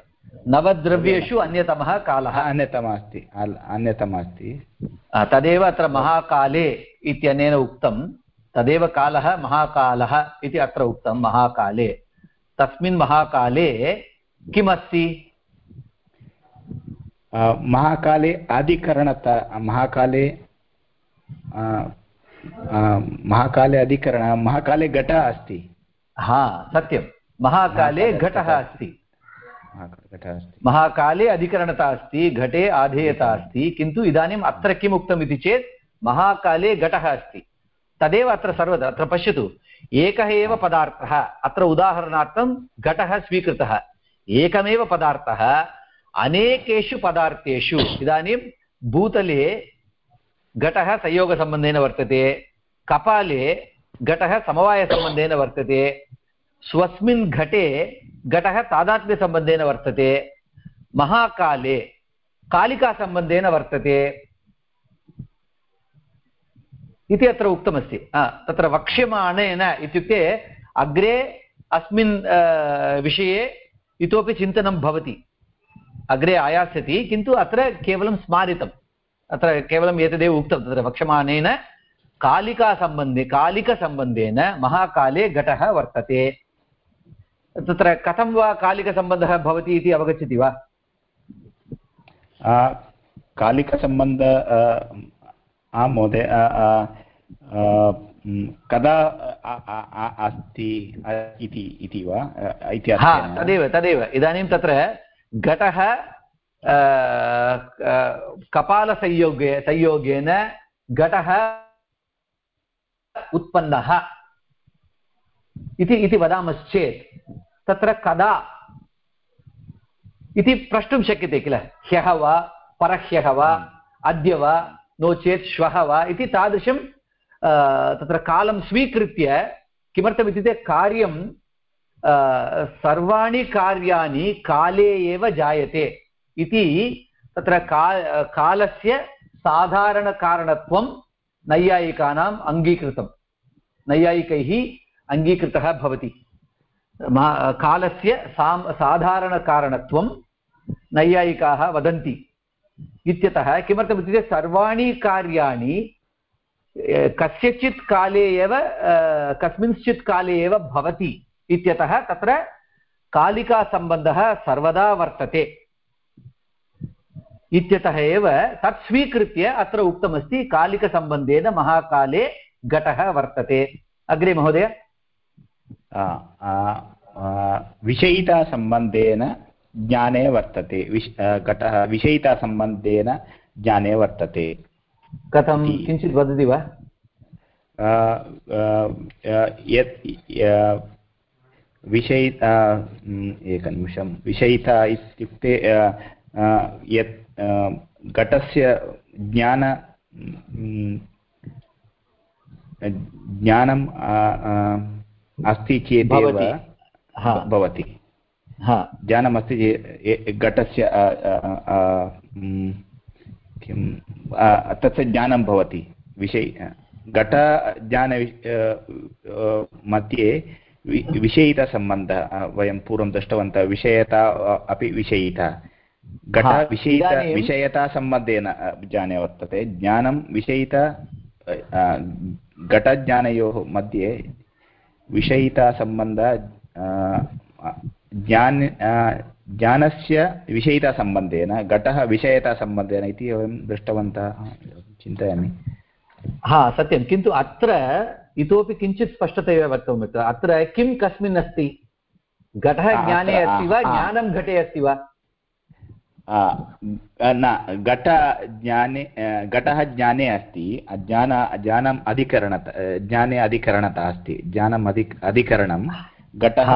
नवद्रव्येषु अन्यतमः कालः। अन्यतमः अस्ति अन्यतमः अस्ति तदेव अत्र महाकाले इत्यनेन उक्तं। तदेव कालः महाकालः इति अत्र उक्तं महाकाले। तस्मिन् महाकाले किमस्ति? महाकाले अधिकरणता महाकाले महाकाले अधिकरण महाकाले घटः अस्ति हा सत्यं महाकाले घटः अस्ति महाकाले अधिकरणता अस्ति घटे आधेयता अस्ति किन्तु इदानीम् अत्र किम् उक्तम् इति चेत् महाकाले घटः अस्ति तदेव अत्र सर्वदा अत्र पश्यतु एकः एव पदार्थः अत्र उदाहरणार्थं घटः स्वीकृतः एकमेव पदार्थः अनेकेषु पदार्थेषु इदानीं भूतले घटः संयोगसम्बन्धेन वर्तते, कपाले घटः समवायसम्बन्धेन वर्तते, स्वस्मिन् घटे घटः तादात्म्यसम्बन्धेन वर्तते, महाकाले कालिकासम्बन्धेन वर्तते इति अत्र उक्तमस्ति। तत्र वक्ष्यमाणेन इत्युक्ते अग्रे अस्मिन् विषये इतोपि चिन्तनं भवति। अग्रे आयास्यति, किन्तु अत्र केवलं स्मारितम्। अत्र केवलम् एतदेव उक्तं तत्र वक्ष्यमाणेन कालिकासम्बन्धे कालिकसम्बन्धेन महाकाले घटः वर्तते। तत्र कथं वा कालिकसम्बन्धः भवति इति अवगच्छति वा? कालिकसम्बन्ध आं महोदय कदा अस्ति इति इति वा? इति तदेव तदेव। इदानीं तत्र घटः कपालसंयोगे संयोगेन घटः उत्पन्नः इति इति वदामश्चेत् तत्र कदा इति प्रष्टुं शक्यते किल ह्यः वा परह्यः वा अद्य वा नो चेत् श्वः वा इति तादृशं तत्र कालं स्वीकृत्य किमर्थम् इत्युक्ते कार्यं सर्वाणि कार्याणि काले एव जायते इति तत्र का, कालस्य साधारणकारणत्वं नैयायिकानाम् अङ्गीकृतं। नैयायिकैः अङ्गीकृतः भवति। कालस्य साम्, साधारणकारणत्वं नैयायिकाः वदन्ति। इत्यतः किमर्थम् इत्युक्ते सर्वाणि कार्याणि कस्यचित् काले एव कस्मिंश्चित् काले एव भवति। इत्यतः तत्र कालिकासम्बन्धः सर्वदा वर्तते। इत्यतः एव तत् स्वीकृत्य अत्र उक्तमस्ति कालिकसम्बन्धेन महाकाले घटः वर्तते। अग्रे महोदय। विषयितासम्बन्धेन ज्ञाने वर्तते। अ, घटः विषयितासम्बन्धेन ज्ञाने वर्तते। कथं? किञ्चित् वदति वा? यत् य- विषयिता एकनिमिषं। विषयिता इत्युक्ते यत् घटस्य ज्ञान म्, ज्ञानं अ, अस्ति चेदेव भवति। ज्ञानमस्ति चेत् घटस्य किं तस्य ज्ञानं भवति विषय घटज्ञान मध्ये विषयितसम्बन्धः वयं पूर्वं दृष्टवन्तः विषयता अपि विषयिता। घट विषयित इदानीं- विषयतासम्बन्धेन ज्ञाने वर्तते ज्ञानं विषयित घटज्ञानयोः मध्ये विषयितासम्बन्ध ज्ञान ज्ञानस्य विषयितासम्बन्धेन घटः विषयतासम्बन्धेन इति वयं दृष्टवन्तः चिन्तयामि हा सत्यं किन्तु अत्र इतोपि किञ्चित् स्पष्टतया वक्तुम् अत्र किं कस्मिन् अस्ति घटः ज्ञाने अस्ति वा। ज्ञानं घटे अस्ति वा? न घटज्ञाने घटः ज्ञाने अस्ति ज्ञान ज्ञानम् अधिकरणत ज्ञाने अधिकरणता अस्ति ज्ञानम् अधि अधिकरणं घटः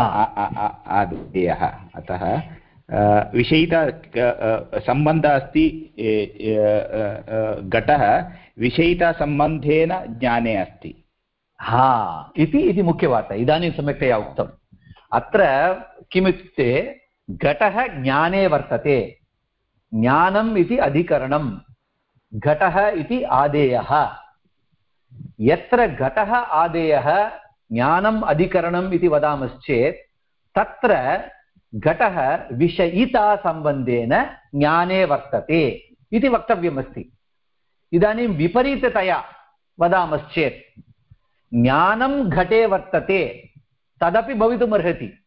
आदेयः। अतः विषयित सम्बन्धः अस्ति घटः विषयितसम्बन्धेन ज्ञाने अस्ति। हा इति इति मुख्यवार्ता इदानीं सम्यक्तया उक्तम्। अत्र किमित्युक्ते घटः ज्ञाने वर्तते। ज्ञानम् इति अधिकरणं घटः इति आदेयः। यत्र घटः आदेयः, ज्ञानम् अधिकरणम् इति वदामश्चेत्, तत्र घटः विषयितासम्बन्धेन ज्ञाने वर्तते इति वक्तव्यमस्ति। इदानीं विपरीततया वदामश्चेत्, ज्ञानं घटे वर्तते, तदपि भवितुमर्हति।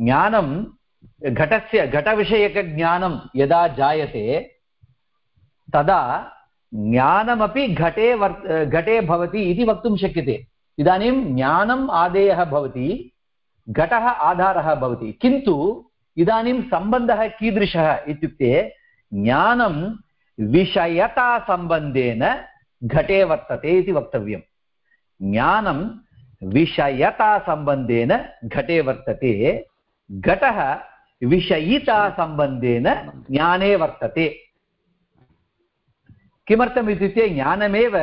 ज्ञानं घटस्य, घटविषयकज्ञानं यदा जायते, तदा ज्ञानमपि घटे वर् घटे भवति इति वक्तुं शक्यते। इदानीं ज्ञानम् आदेयः भवति, घटः आधारः भवति। किन्तु इदानीं सम्बन्धः कीदृशः इत्युक्ते, ज्ञानं विषयतासम्बन्धेन घटे वर्तते इति वक्तव्यं ज्ञानं विषयतासम्बन्धेन घटे वर्तते, घटः विषयितासम्बन्धेन ज्ञाने वर्तते। किमर्थम् इत्युक्ते ज्ञानमेव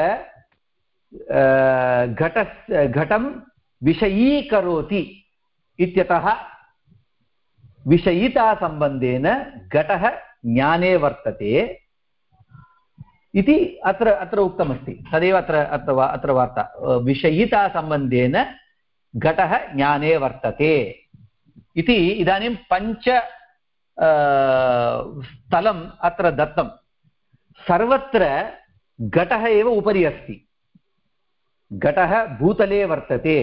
घटस्, घटं विषयीकरोति इत्यतः विषयितासम्बन्धेन घटः ज्ञाने वर्तते इति अत्र अत्र उक्तमस्ति। तदेव अत्र अत्र अत्र वार्ता। विषयितासम्बन्धेन घटः ज्ञाने वर्तते। इति इदानीं पञ्च स्थलम् अत्र दत्तं। सर्वत्र घटः एव उपरि अस्ति। घटः भूतले वर्तते,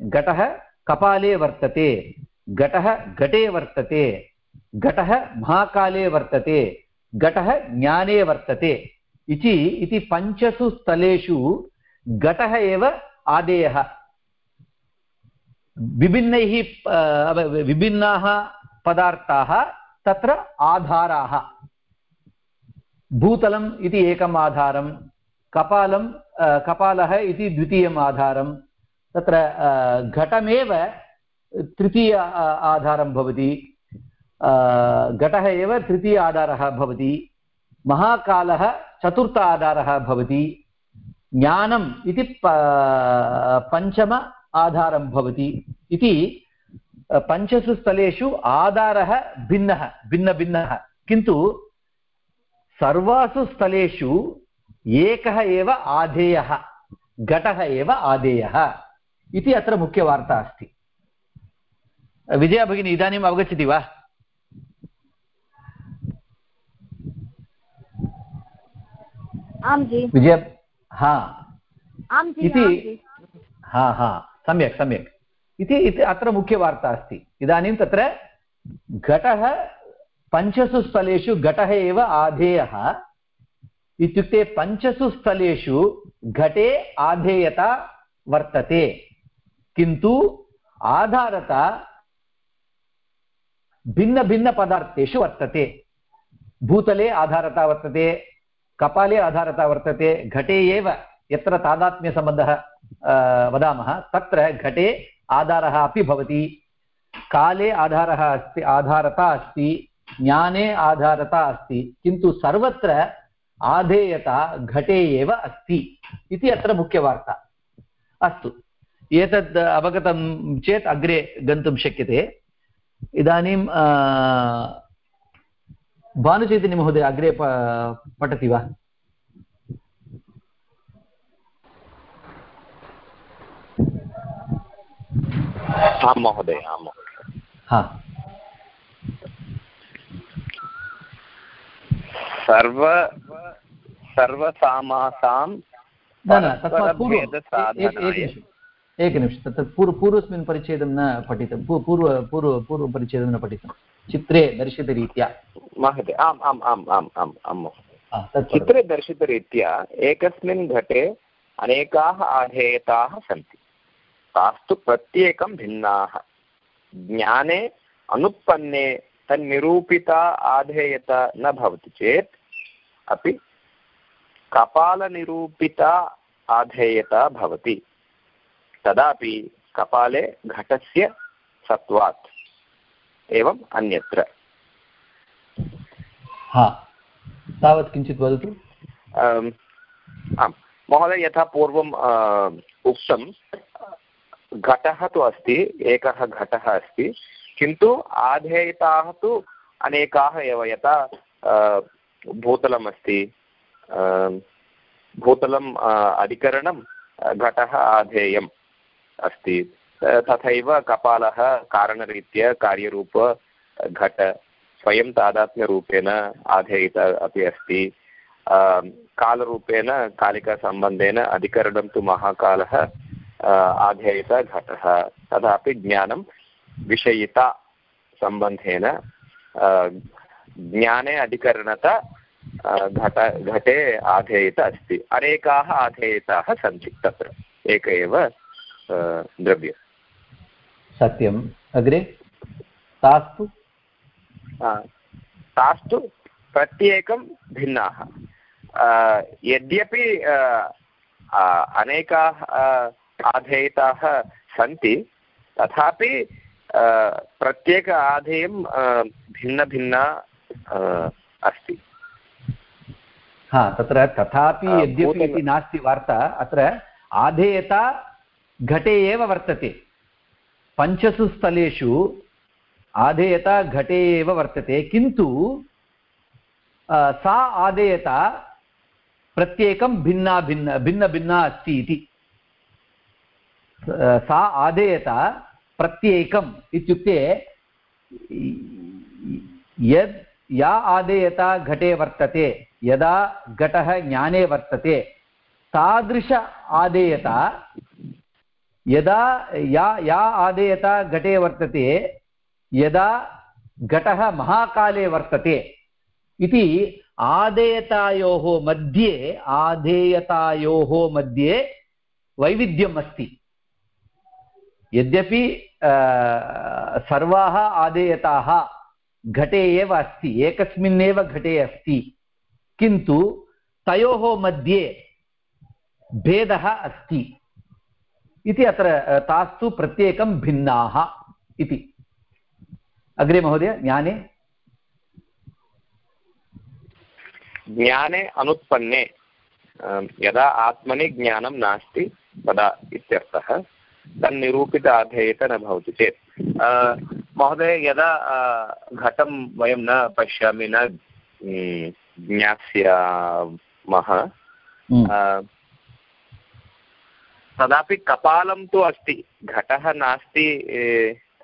घटः कपाले वर्तते, घटः घटे वर्तते, घटः महाकाले वर्तते, घटः ज्ञाने वर्तते इति इति पञ्चसु स्थलेषु घटः एव आदेयः। विभिन्नैः विभिन्नाः पदार्थाः तत्र आधाराः। भूतलम् इति एकम् आधारं, कपालं कपालः इति द्वितीयम् आधारं, तत्र घटमेव तृतीय आधारं भवति। घटः एव तृतीय आधारः भवति। महाकालः चतुर्थ आधारः भवति। ज्ञानम् इति पञ्चम आधारं भवति इति पञ्चसु स्थलेषु आधारः भिन्नः भिन्नभिन्नः किन्तु सर्वासु स्थलेषु एकः एव आधेयः घटः एव आधेयः इति अत्र मुख्यवार्ता अस्ति। विजया भगिनी इदानीम् अवगच्छति वा? विजय हा। इति हा हा। सम्यक् सम्यक्। इति अत्र मुख्यवार्ता अस्ति। इदानीं तत्र घटः, पञ्चसु स्थलेषु घटः एव आधेयः। इत्युक्ते पञ्चसु स्थलेषु घटे आधेयता वर्तते। किन्तु आधारता भिन्नभिन्नपदार्थेषु वर्तते। भूतले आधारता वर्तते, कपाले आधारता वर्तते, घटे एव, यत्र तादात्म्यसम्बन्धः वदामः, तत्र घटे आधारः अपि भवति। काले आधारः अस्ति, आधारता अस्ति, ज्ञाने आधारता अस्ति, किन्तु सर्वत्र आधेयता घटे एव अस्ति इति अत्र मुख्यवार्ता। अस्तु, एतद् अवगतं चेत् अग्रे गन्तुं शक्यते। इदानीं भानुचैतन्यमहोदय अग्रे पठति वा? आं महोदय आं महोदय। हा। सर्व सर्वसामासां एकनिमिषं तत्र पूर्व पूर्वस्मिन् परिच्छेदं न पठितं। पूर्व पूर्व पूर्वपरिच्छेदं न पठितं। चित्रे दर्शितरीत्या। महोदय आम् आम् आम् आम् आम् आं महोदय। तत् पठतु। चित्रे दर्शितरीत्या एकस्मिन् घटे अनेकाः आधेयताः सन्ति। तास्तु प्रत्येकं भिन्नाः। ज्ञाने अनुत्पन्ने तन्निरूपिता आधेयता न भवति चेत् अपि कपालनिरूपिता आधेयता भवति। तदापि कपाले घटस्य सत्वात्। एवम् अन्यत्र। हा तावत् किञ्चित् वदतु। आम् महोदय यथा पूर्वम् उक्तं घटः तु अस्ति एकः घटः अस्ति किन्तु आधेयताः तु अनेकाः एव यथा अ, भूतलमस्ति भूतलम् अधिकरणं घटः आधेयम् अस्ति तथैव कपालः कारणरीत्या घट स्वयं तादात्म्यरूपेण आधेयित अपि अस्ति कालरूपेण कालिकासम्बन्धेन अधिकरणं तु महाकालः आधेयित घटः। तथापि ज्ञानं विषयिता सम्बन्धेन ज्ञाने अधिकरणता घट घटे आधेयित अस्ति। अनेकाः आधेयिताः सन्ति तत्र। एक एव द्रव्यं सत्यम्। अग्रे? तास्तु? तास्तु प्रत्येकं भिन्नाः। यद्यपि अनेकाः आधेयिताः सन्ति तथापि प्रत्येक आधेयं भिन्नभिन्ना अस्ति। हा तत्र तथापि यद्यपि इति नास्ति वार्ता अत्र आधेयता घटे एव वर्तते। पञ्चसु स्थलेषु आधेयता घटे एव वर्तते किन्तु सा आधेयता प्रत्येकं भिन्ना भिन्न भिन्नभिन्ना अस्ति इति। सा आधेयता प्रत्येकम् इत्युक्ते यद् या आदेयता घटे वर्तते, यदा घटः ज्ञाने वर्तते, तादृश आदेयता यदा या या आदेयता घटे वर्तते, यदा घटः महाकाले वर्तते इति आदेयतायोः मध्ये आधेयतायोः मध्ये वैविध्यम् अस्ति। यद्यपि सर्वाः आदेयताः घटे एव अस्ति, एकस्मिन्नेव घटे अस्ति, किन्तु तयोः मध्ये भेदः अस्ति इति अत्र तास्तु प्रत्येकं भिन्नाः इति। अग्रे महोदय, ज्ञाने? ज्ञाने अनुत्पन्ने यदा आत्मनि ज्ञानं नास्ति, तदा इत्यर्थः तन्निरूपित आधेयत न भवति चेत्। महोदय यदा घटं वयं न पश्यामि न ज्ञास्यामः तदापि कपालं तु अस्ति घटः नास्ति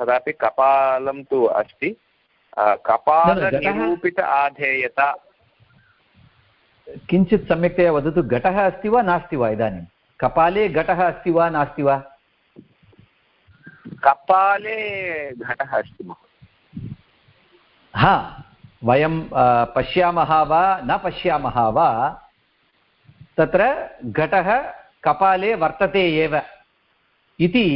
तदापि कपालं तु अस्ति। कपालनिरूपित आधेयता। किञ्चित् सम्यक्तया वदतु घटः अस्ति वा नास्ति वा इदानीं? कपाले घटः अस्ति वा नास्ति वा? कपाले घटः अस्ति हा, वयं पश्यामः वा, न पश्यामः वा, तत्र घटः कपाले वर्तते एव इति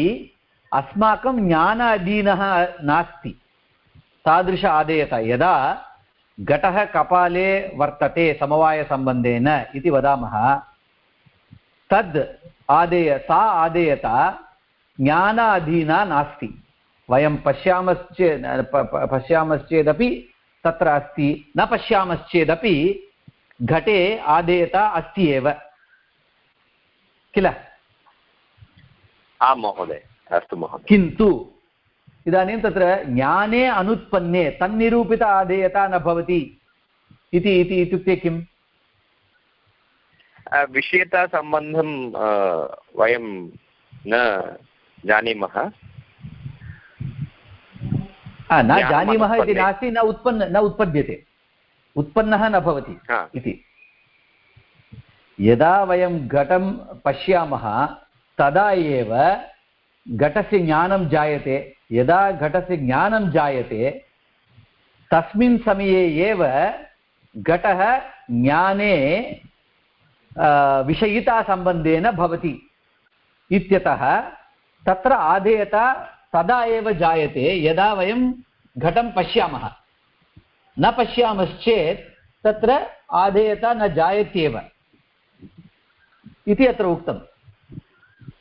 अस्माकं ज्ञान अधीनः नास्ति। तादृश आदेयता, यदा घटः कपाले वर्तते समवायसम्बन्धेन इति वदामः, तद् आदेय, सा आदेयता ज्ञानाधीना नास्ति। वयं पश्यामश्चेत् पश्यामश्चेदपि तत्र अस्ति न पश्यामश्चेदपि घटे आदेयता अस्ति एव। किल? आं महोदय अस्तु महोदय। किन्तु इदानीं तत्र ज्ञाने अनुत्पन्ने तन्निरूपित आधेयता न भवति। इति इति इत्युक्ते किम्? विषयतासम्बन्धं वयं न जानीमः? न जानीमः इति नास्ति न उत्पन्न न उत्पद्यते। उत्पन्नः न भवति। इति। यदा वयं घटं पश्यामः तदा एव घटस्य ज्ञानं जायते। यदा घटस्य ज्ञानं जायते तस्मिन् समये एव घटः ज्ञाने विषयितासम्बन्धेन भवति। इत्यतः तत्र आधेयता तदा एव जायते यदा वयं घटं पश्यामः। न पश्यामश्चेत् तत्र आधेयता न जायत्येव। इति अत्र उक्तम्।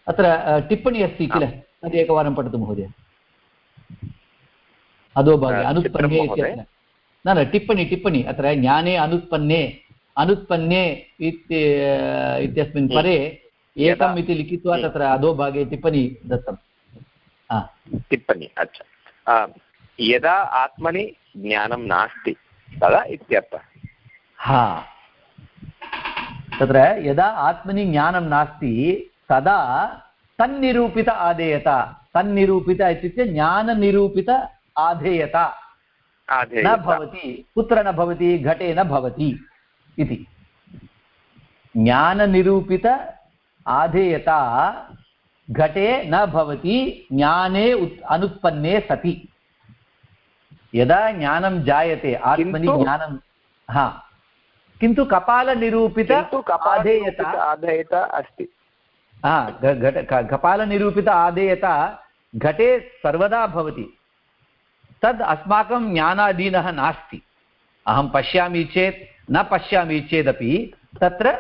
अत्र टिप्पणी अस्ति किल? तद् एकवारं पठतु महोदय। अधोभागे अनुत्पन्ने इत्यत्र। न न टिप्पणी टिप्पणी। अत्र ज्ञाने अनुत्पन्ने अनुत्पन्ने इत्यस्मिन् परे एकम् इति लिखित्वा तत्र अधोभागे टिप्पणी दत्तं टिप्पणी अच्छा। यदा आत्मनि ज्ञानं नास्ति तदा इत्यर्थः। हा। तत्र यदा आत्मनि ज्ञानं नास्ति तदा तन्निरूपित आधेयता तन्निरूपित इत्युक्ते ज्ञाननिरूपित आधेयता न भवति कुत्र न भवति घटे न भवति इति। ज्ञाननिरूपित आधेयता घटे न भवति ज्ञाने अनुत्पन्ने सति। यदा ज्ञानं जायते आत्मनि ज्ञानं हा। किन्तु कपालनिरूपित आधेयता आधेयता अस्ति। हा घट कपालनिरूपित आदेयता घटे सर्वदा भवति। तद् अस्माकं ज्ञानाधीनः नास्ति। अहं पश्यामि चेत् न पश्यामि चेदपि तत्र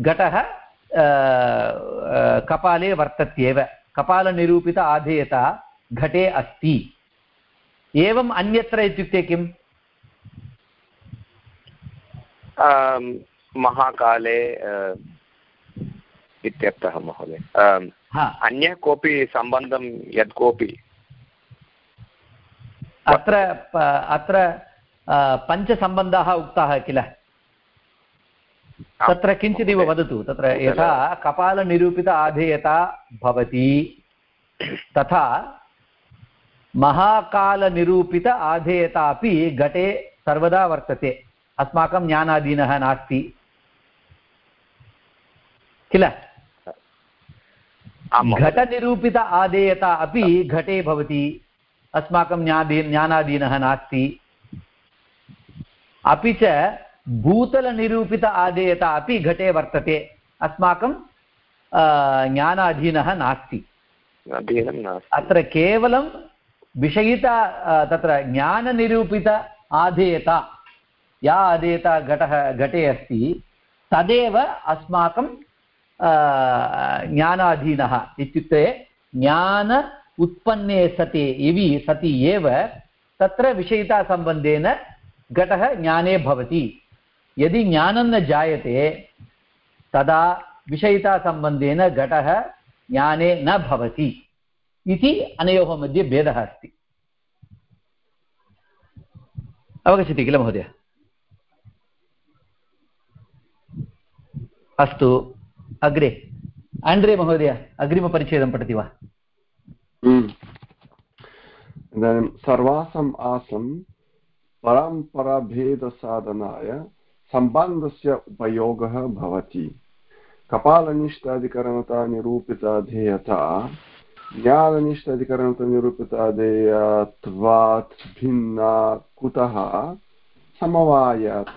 घटः कपाले वर्तत्येव। कपालनिरूपित आधेयता घटे अस्ति। एवम् अन्यत्र इत्युक्ते किम्? महाकाले इत्यर्थः महोदय। हा। अन्यः कोऽपि सम्बन्धं यत् कोऽपि? अत्र अत्र पञ्चसम्बन्धाः उक्ताः किल? तत्र किञ्चिदिव वदतु तत्र यथा कपालनिरूपित आधेयता भवति तथा महाकालनिरूपित आधेयता अपि घटे सर्वदा वर्तते। अस्माकं ज्ञानाधीनः नास्ति। किल। घटनिरूपित आदेयता अपि घटे भवति। अस्माकं ज्ञादी ज्ञानाधीनः नास्ति। अपि च भूतलनिरूपित आदेयता अपि घटे वर्तते। अस्माकं ज्ञानाधीनः नास्ति। अत्र केवलं विषयिता तत्र ज्ञाननिरूपित आधेयता या आधेयता घटः घटे अस्ति तदेव अस्माकं ज्ञानाधीनः इत्युक्ते ज्ञान उत्पन्ने सति इवि सति एव तत्र विषयितासम्बन्धेन घटः ज्ञाने भवति। यदि ज्ञानं न जायते, तदा विषयितासम्बन्धेन घटः ज्ञाने न भवति इति अनयोः मध्ये भेदः अस्ति। अवगच्छति किल महोदय? अस्तु, अग्रे। आण्ड्रे महोदय, अग्रिमपरिच्छेदं पठति वा? हम्म। इदानीं सर्वासम् आसं परम्पराभेदसाधनाय सम्बन्धस्य उपयोगः भवति। कपालनिष्ठाधिकरणता निरूपिता भिन्ना कुतः? समवायात्।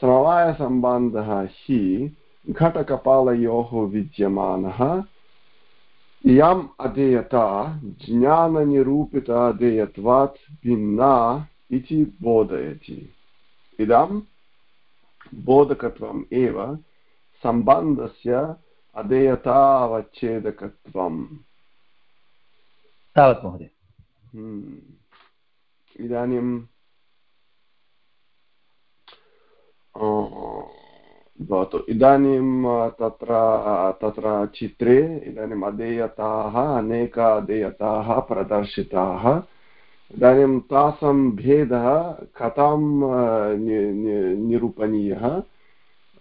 समवायसम्बन्धः हि घटकपालयोः विद्यमानः। इयम् अधेयता, ज्ञाननिरूपिताधेयत्वात् भिन्ना इति बोधयति। इदं बोधकत्वम् एव सम्बन्धस्य अधेयतावच्छेदकत्वम्। तावत् महोदय। हम्म। इदानीं भवतु। इदानीं तत्र तत्र चित्रे इदानीम् अधेयताः अनेक अधेयताः प्रदर्शिताः। इदानीं तासां भेदः कथं निरूपणीयः।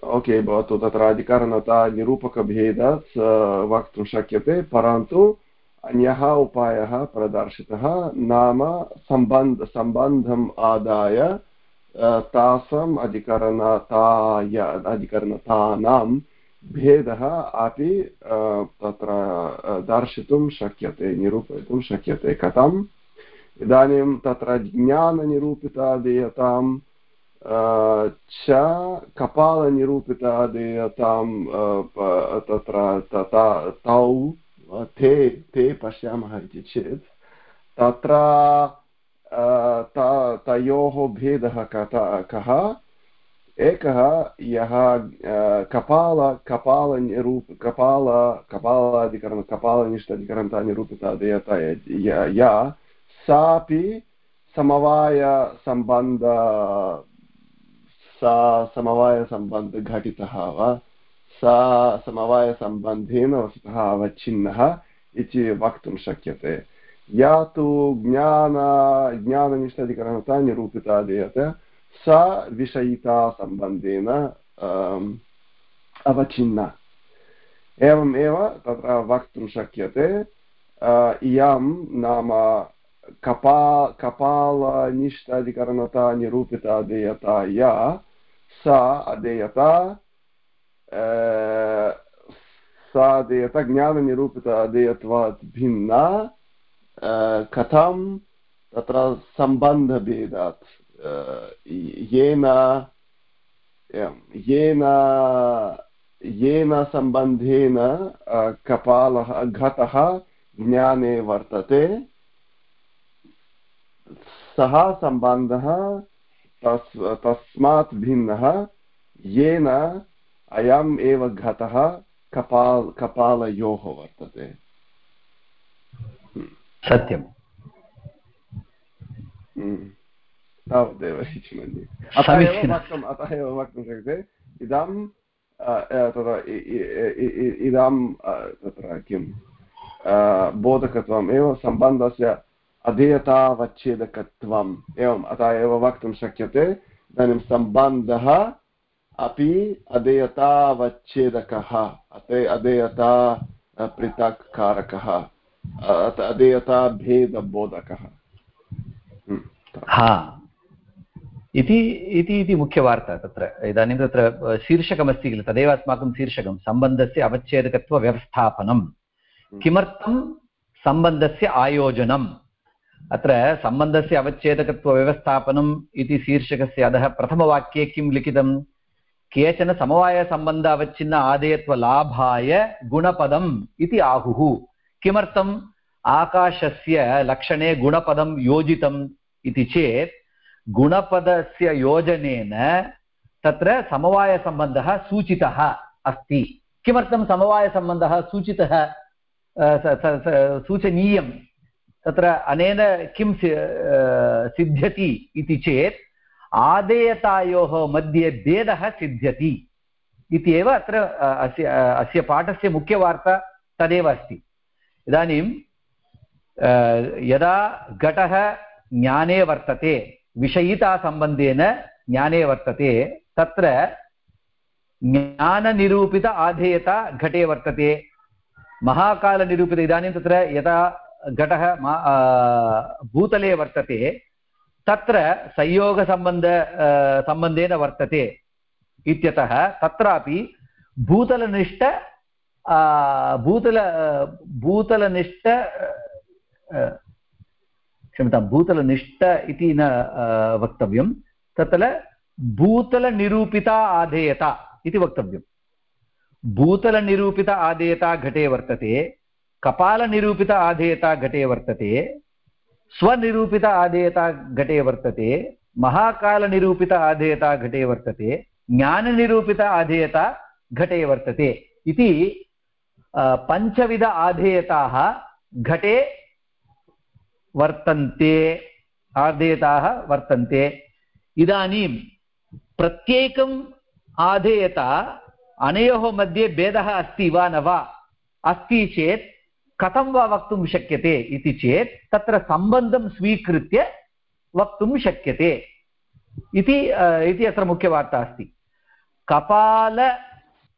ओके, भवतु तत्र अधिकरणता निरूपकभेदात् वक्तुं शक्यते, परन्तु अन्यः उपायः प्रदर्शितः। नाम सम्बन्ध, सम्बन्धम् आदाय तासाम् अधिकरणताय, अधिकरणतानां भेदः अपि तत्र दर्शितुं शक्यते, निरूपयितुं शक्यते कथम्। इदानीं तत्र ज्ञाननिरूपितादेयतां च कपालनिरूपितादेयतां तत्र तथा तौ ते ते पश्यामः इति चेत् तत्र तयोः भेदः कथ कः एकः यः कपाल कपालनिरूप कपाल कपालाधिकरण कपालनिष्ठाधिकरणता निरूपिता देयता या सापि समवायसम्बन्ध, सा समवायसम्बन्धघटितः वा? सा समवायसम्बन्धेन वस्तुतः अवच्छिन्नः इति वक्तुं शक्यते। या तु ज्ञान, ज्ञाननिष्ठाधिकरणता निरूपिता देयते। सा विषयिता सम्बन्धेन अवच्छिन्ना। एवमेव तत्र वक्तुं शक्यते। इयं नाम कपा निरूपिता अधेयता या सा अधेयता सा अधेयता ज्ञाननिरूपित अधेयत्वात् भिन्ना कथं तत्र सम्बन्धभेदात् येन येन येन सम्बन्धेन कपालः घटः ज्ञाने वर्तते सः सम्बन्धः तस् तस्मात् भिन्नः येन अयम् एव घटः कपाल् कपालयोः वर्तते। सत्यम्। तावदेव इति मन्ये अतः एव वक्तुम् अतः एव वक्तुं शक्यते। इदं तत्र इदं तत्र किं बोधकत्वम् एव सम्बन्धस्य अधेयतावच्छेदकत्वम्। एवम् अतः एव वक्तुं शक्यते इदानीं सम्बन्धः अपि अधेयतावच्छेदकः अते अधेयता पृथक् कारकः अधेयता भेदबोधकः हा। इति इति इति मुख्यवार्ता तत्र। इदानीं तत्र शीर्षकमस्ति किल? तदेव अस्माकं शीर्षकं सम्बन्धस्य अवच्छेदकत्वव्यवस्थापनं किमर्थं सम्बन्धस्य आयोजनम्? अत्र सम्बन्धस्य अवच्छेदकत्वव्यवस्थापनम् इति शीर्षकस्य अधः प्रथमवाक्ये किं लिखितं? केचन समवायसम्बन्ध अवच्छिन्न आदेयत्वलाभाय गुणपदम् इति आहुः। किमर्थम्? आकाशस्य लक्षणे गुणपदं योजितम् इति चेत् गुणपदस्य योजनेन तत्र समवायसम्बन्धः सूचितः अस्ति। किमर्थं समवायसम्बन्धः सूचितः? सूचनीयं तत्र अनेन किं सिद्ध्यति इति चेत् आदेयतायोः मध्ये भेदः सिद्ध्यति इति एव अत्र अस्य अस्य पाठस्य मुख्यवार्ता तदेव अस्ति। इदानीं यदा घटः ज्ञाने वर्तते, विषयितासम्बन्धेन ज्ञाने वर्तते, तत्र ज्ञाननिरूपित आधेयता घटे वर्तते। महाकालनिरूपित, इदानीं तत्र यदा घटः भूतले वर्तते, तत्र संयोगसम्बन्ध सम्बन्धेन वर्तते इत्यतः तत्रापि भूतलनिष्ठ भूतल भूतलनिष्ठ क्षम्यतां भूतलनिष्ठ इति न वक्तव्यं, तत्र भूतलनिरूपिता आधेयता इति वक्तव्यं। भूतलनिरूपित आधेयता घटे वर्तते कपालनिरूपित आधेयता घटे वर्तते, स्वनिरूपित आधेयता घटे वर्तते, महाकालनिरूपित आधेयता घटे वर्तते, ज्ञाननिरूपित आधेयता घटे वर्तते। इति पञ्चविध आधेयताः घटे वर्तन्ते, आधेयताः वर्तन्ते। इदानीं प्रत्येकम् आधेयता अनयोः मध्ये भेदः अस्ति वा न वा? अस्ति चेत् कथं वा वक्तुं शक्यते इति चेत् तत्र सम्बन्धं स्वीकृत्य वक्तुं शक्यते इति इति अत्र मुख्यवार्ता अस्ति। कपालनिष्ठ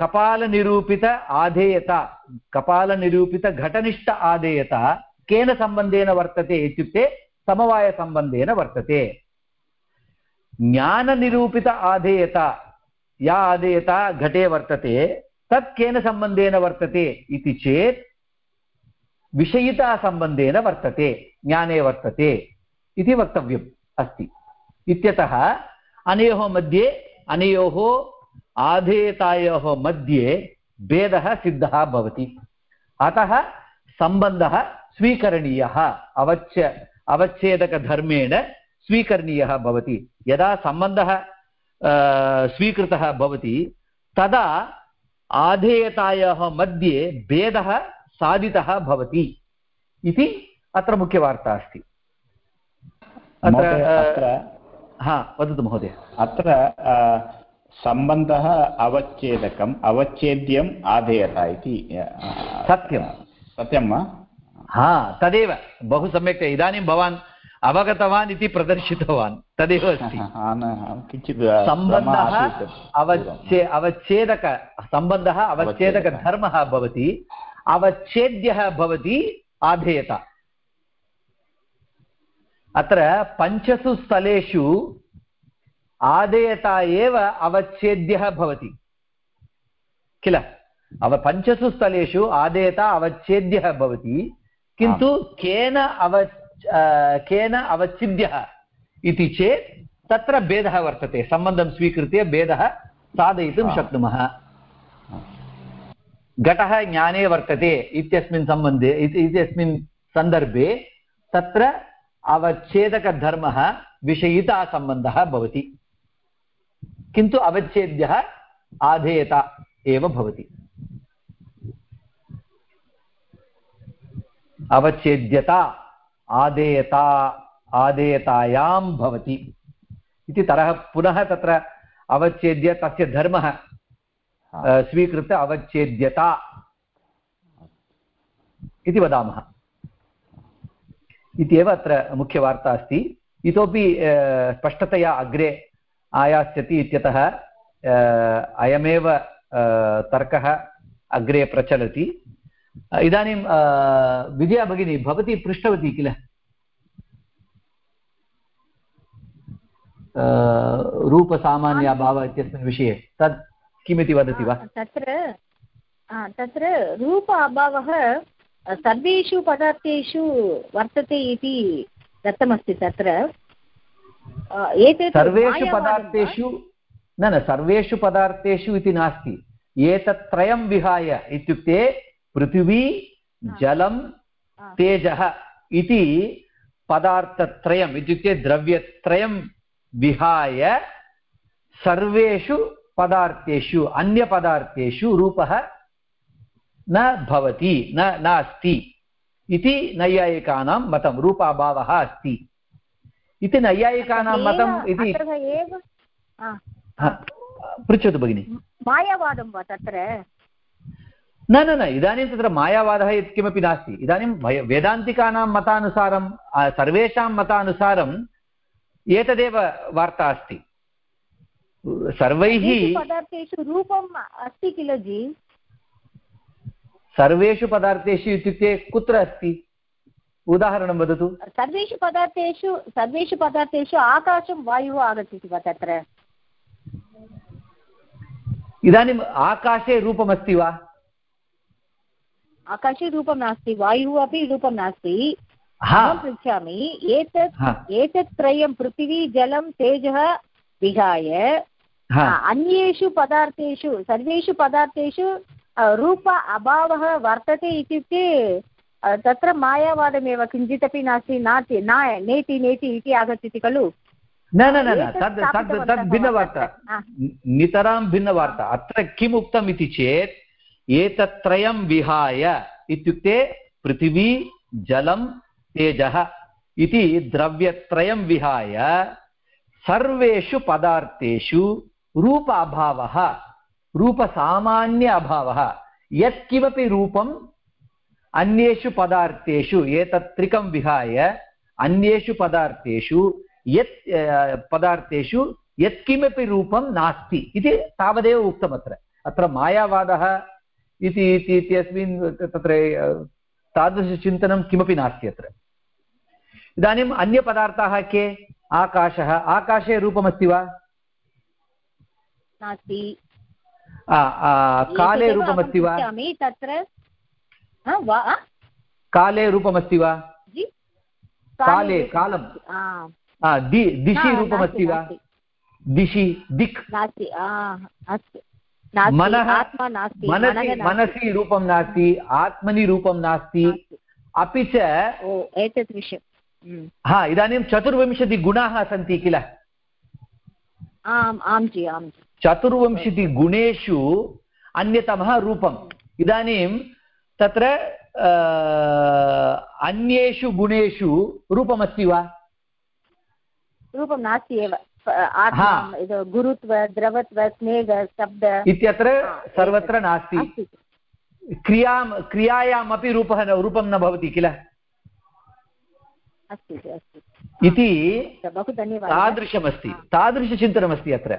कपालनिरूपित आधेयता कपालनिरूपितघटनिष्ठ आधेयता केन सम्बन्धेन वर्तते इत्युक्ते समवायसम्बन्धेन वर्तते। ज्ञाननिरूपित आधेयता, या आधेयता घटे वर्तते तत् केन सम्बन्धेन वर्तते इति चेत् विषयितासम्बन्धेन वर्तते, ज्ञाने वर्तते इति वक्तव्यम् अस्ति। इत्यतः अनयोः मध्ये, अनयोः आधेयतायोः मध्ये भेदः सिद्धः भवति। अतः सम्बन्धः स्वीकरणीयः, अवच्छ, अवच्छेदकधर्मेण स्वीकरणीयः भवति। यदा सम्बन्धः स्वीकृतः भवति, तदा आधेयतायाः मध्ये भेदः साधितः भवति इति अत्र मुख्यवार्ता अस्ति। अत्र हा वदतु महोदय। अत्र सम्बन्धः अवच्छेदकम् अवच्छेद्यम् आधेयता इति सत्यं सत्यं वा? हा तदेव। बहु सम्यक् इदानीं भवान् अवगतवान् इति प्रदर्शितवान्। तदेव अस्ति। <laughs> किञ्चित् सम्बन्धः अवच्छे अवच्छेदक सम्बन्धः अवच्छेदकधर्मः भवति। अवच्छेद्यः भवति आधेयता। अत्र पञ्चसु स्थलेषु आदेयता एव अवच्छेद्यः भवति। किल? अव पञ्चसु स्थलेषु आदेयता अवच्छेद्यः भवति। किन्तु केन अव केन अवच्छिद्यः इति चेत् तत्र भेदः वर्तते सम्बन्धं स्वीकृत्य भेदः साधयितुं शक्नुमः घटः ज्ञाने वर्तते इत्यस्मिन् सम्बन्धे इति- इत्यस्मिन् सन्दर्भे तत्र अवच्छेदकधर्मः विषयितासम्बन्धः भवति किन्तु अवच्छेद्यः आधेयता एव भवति अवच्छेद्यता आदेयता आदेयतायां भवति। इति तरः पुनः तत्र अवच्छेद्य तस्य धर्मः स्वीकृत्य अवच्छेद्यता इति वदामः। इत्येव अत्र मुख्यवार्ता अस्ति। इतोपि स्पष्टतया अग्रे आयास्यति इत्यतः अयमेव तर्कः अग्रे प्रचलति। इदानीं विजया भगिनी भवती पृष्टवती किल? रूपसामान्याभावः इत्यस्मिन् विषये तत् किमिति वदति वा? तत्र तत्र रूप अभावः सर्वेषु पदार्थेषु वर्तते इति दत्तमस्ति तत्र। एतत् सर्वेषु पदार्थेषु न न सर्वेषु पदार्थेषु इति नास्ति। एतत् त्रयं विहाय इत्युक्ते पृथिवी जलं। तेजः इति पदार्थत्रयम् इत्युक्ते द्रव्यत्रयं विहाय सर्वेषु पदार्थेषु अन्यपदार्थेषु रूपः न भवति न नास्ति इति नैयायिकानां मतं रूपाभावः अस्ति इति नैयायिकानां मतम् इति पृच्छतु भगिनि। मायावादं वा तत्र? न न न इदानीं तत्र मायावादः इति किमपि नास्ति। इदानीं वेदान्तिकानां मतानुसारं सर्वेषां मतानुसारं एतदेव वार्ता अस्ति। सर्वैः पदार्थेषु रूपम् अस्ति किल जि? सर्वेषु पदार्थेषु इत्युक्ते कुत्र अस्ति? उदाहरणं वदतु। सर्वेषु पदार्थेषु सर्वेषु पदार्थेषु आकाशं वायुः आगच्छति वा तत्र? इदानीम् आकाशे रूपमस्ति वा? आकाशे रूपं नास्ति वायुः अपि रूपं नास्ति। अहं पृच्छामि एतत् एतत् त्रयं पृथिवी जलं तेजः विहाय। अन्येषु पदार्थेषु सर्वेषु पदार्थेषु रूप अभावः वर्तते इत्युक्ते तत्र मायावादमेव किञ्चिदपि नास्ति नाति न नेति नेति इति आगच्छति खलु? न न न तद् तद् तद् भिन्नवार्ता। नितरां भिन्नवार्ता। अत्र किम् उक्तम् इति चेत् एतत्त्रयं विहाय इत्युक्ते पृथिवी, जलं, तेजः इति द्रव्यत्रयं विहाय सर्वेषु पदार्थेषु रूप अभावः रूपसामान्य अभावः। यत्किमपि रूपम् अन्येषु पदार्थेषु एतत् त्रिकं विहाय अन्येषु पदार्थेषु यत् पदार्थेषु यत्किमपि रूपं नास्ति इति तावदेव उक्तमत्र। अत्र मायावादः इति इति इत्यस्मिन् तत्र तादृशचिन्तनं किमपि नास्ति अत्र। इदानीम् अन्यपदार्थाः के? आकाशः। आकाशे रूपमस्ति वा? नास्ति। काले रूपमस्ति वा? तत्र। काले रूपमस्ति वा? काले, दि दिशि रूपमस्ति वा? दिशि दिक्। नास्ति अस्तु। मनः मनसि रूपं नास्ति आत्मनि रूपं नास्ति। अपि च एतत् विषयम्। हम्म। हा इदानीं चतुर्विंशतिगुणाः सन्ति किल? आम् आं जि आं चतुर्विंशतिगुणेषु अन्यतमः रूपम्। इदानीं तत्र अन्येषु गुणेषु रूपमस्ति वा? रूपं नास्ति एव। गुरुत्व द्रवत्व स्नेह शब्द। इत्यत्र सर्वत्र नास्ति। क्रियाँ क्रियायामपि रूपः न रूपं न भवति किल? अस्ति इति बहु धन्यवादः। तादृशमस्ति। तादृशचिन्तनमस्ति अत्र।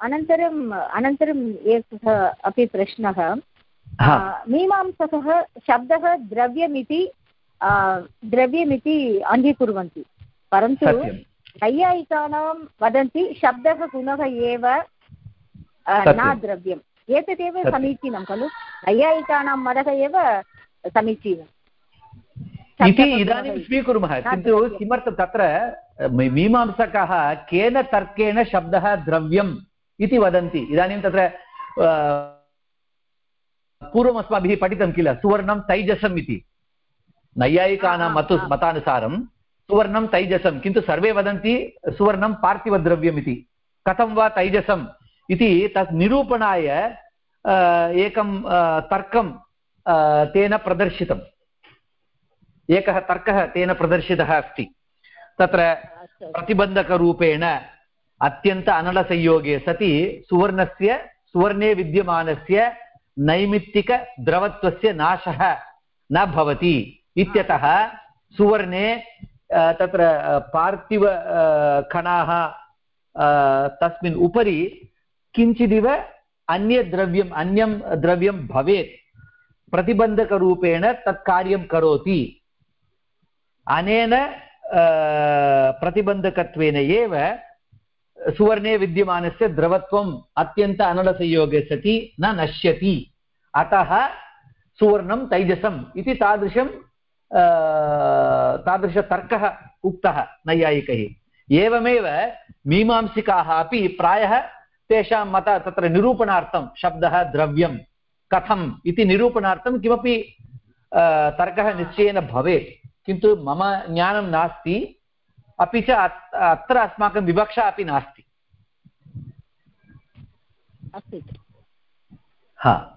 अनन्तरम् अनन्तरम् एकः अपि प्रश्नः मीमांसकः शब्दः द्रव्यमिति द्रव्यमिति अङ्गीकुर्वन्ति। परन्तु नैयायिकानां वदन्ति शब्दः गुणः एव न द्रव्यम्। एतदेव समीचीनं खलु? नैयायिकानां मदः एव समीचीनम् इति इदानीं। स्वीकुर्मः। किन्तु किमर्थं तत्र मीमांसकः केन तर्केण शब्दः द्रव्यम् इति वदन्ति। इदानीं तत्र पूर्वम् अस्माभिः पठितं किल? सुवर्णं तैजसम् इति। नैयायिकानां मतु मतानुसारं सुवर्णं तैजसं किन्तु सर्वे वदन्ति सुवर्णं पार्थिवद्रव्यम् इति कथं वा तैजसम् इति तत् निरूपणाय एकं तर्कं तेन प्रदर्शितम्। एकः तर्कः तेन प्रदर्शितः अस्ति। तत्र प्रतिबन्धकरूपेण अत्यन्त अनलसंयोगे सति सुवर्णस्य सुवर्णे विद्यमानस्य नैमित्तिकद्रवत्वस्य नाशः न भवति। इत्यतः सुवर्णे तत्र पार्थिव कणाः अ, तस्मिन् उपरि किञ्चिदिव अन्यद्रव्यम् अन्यं द्रव्यं भवेत्। प्रतिबन्धकरूपेण तत् कार्यं करोति। अनेन प्रतिबन्धकत्वेन एव सुवर्णे विद्यमानस्य द्रवत्वम् अत्यन्त अनलसंयोगे सति न नश्यति। अतः सुवर्णं तैजसम् इति तादृशं तादृशतर्कः उक्तः नैयायिकैः। एवमेव मीमांसिकाः अपि प्रायः तेषां मत तत्र निरूपणार्थं शब्दः द्रव्यं कथम् इति निरूपणार्थं किमपि तर्कः निश्चयेन भवेत्। किन्तु मम ज्ञानं नास्ति अपि च अत्र अस्माकं विवक्षा अपि नास्ति। हा।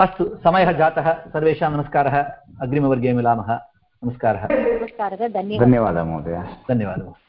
अस्तु समयः जातः। सर्वेषां नमस्कारः। अग्रिमवर्गे मिलामः। नमस्कारः। नमस्कारः धन्यवादः। धन्यवादः महोदय। धन्यवादः।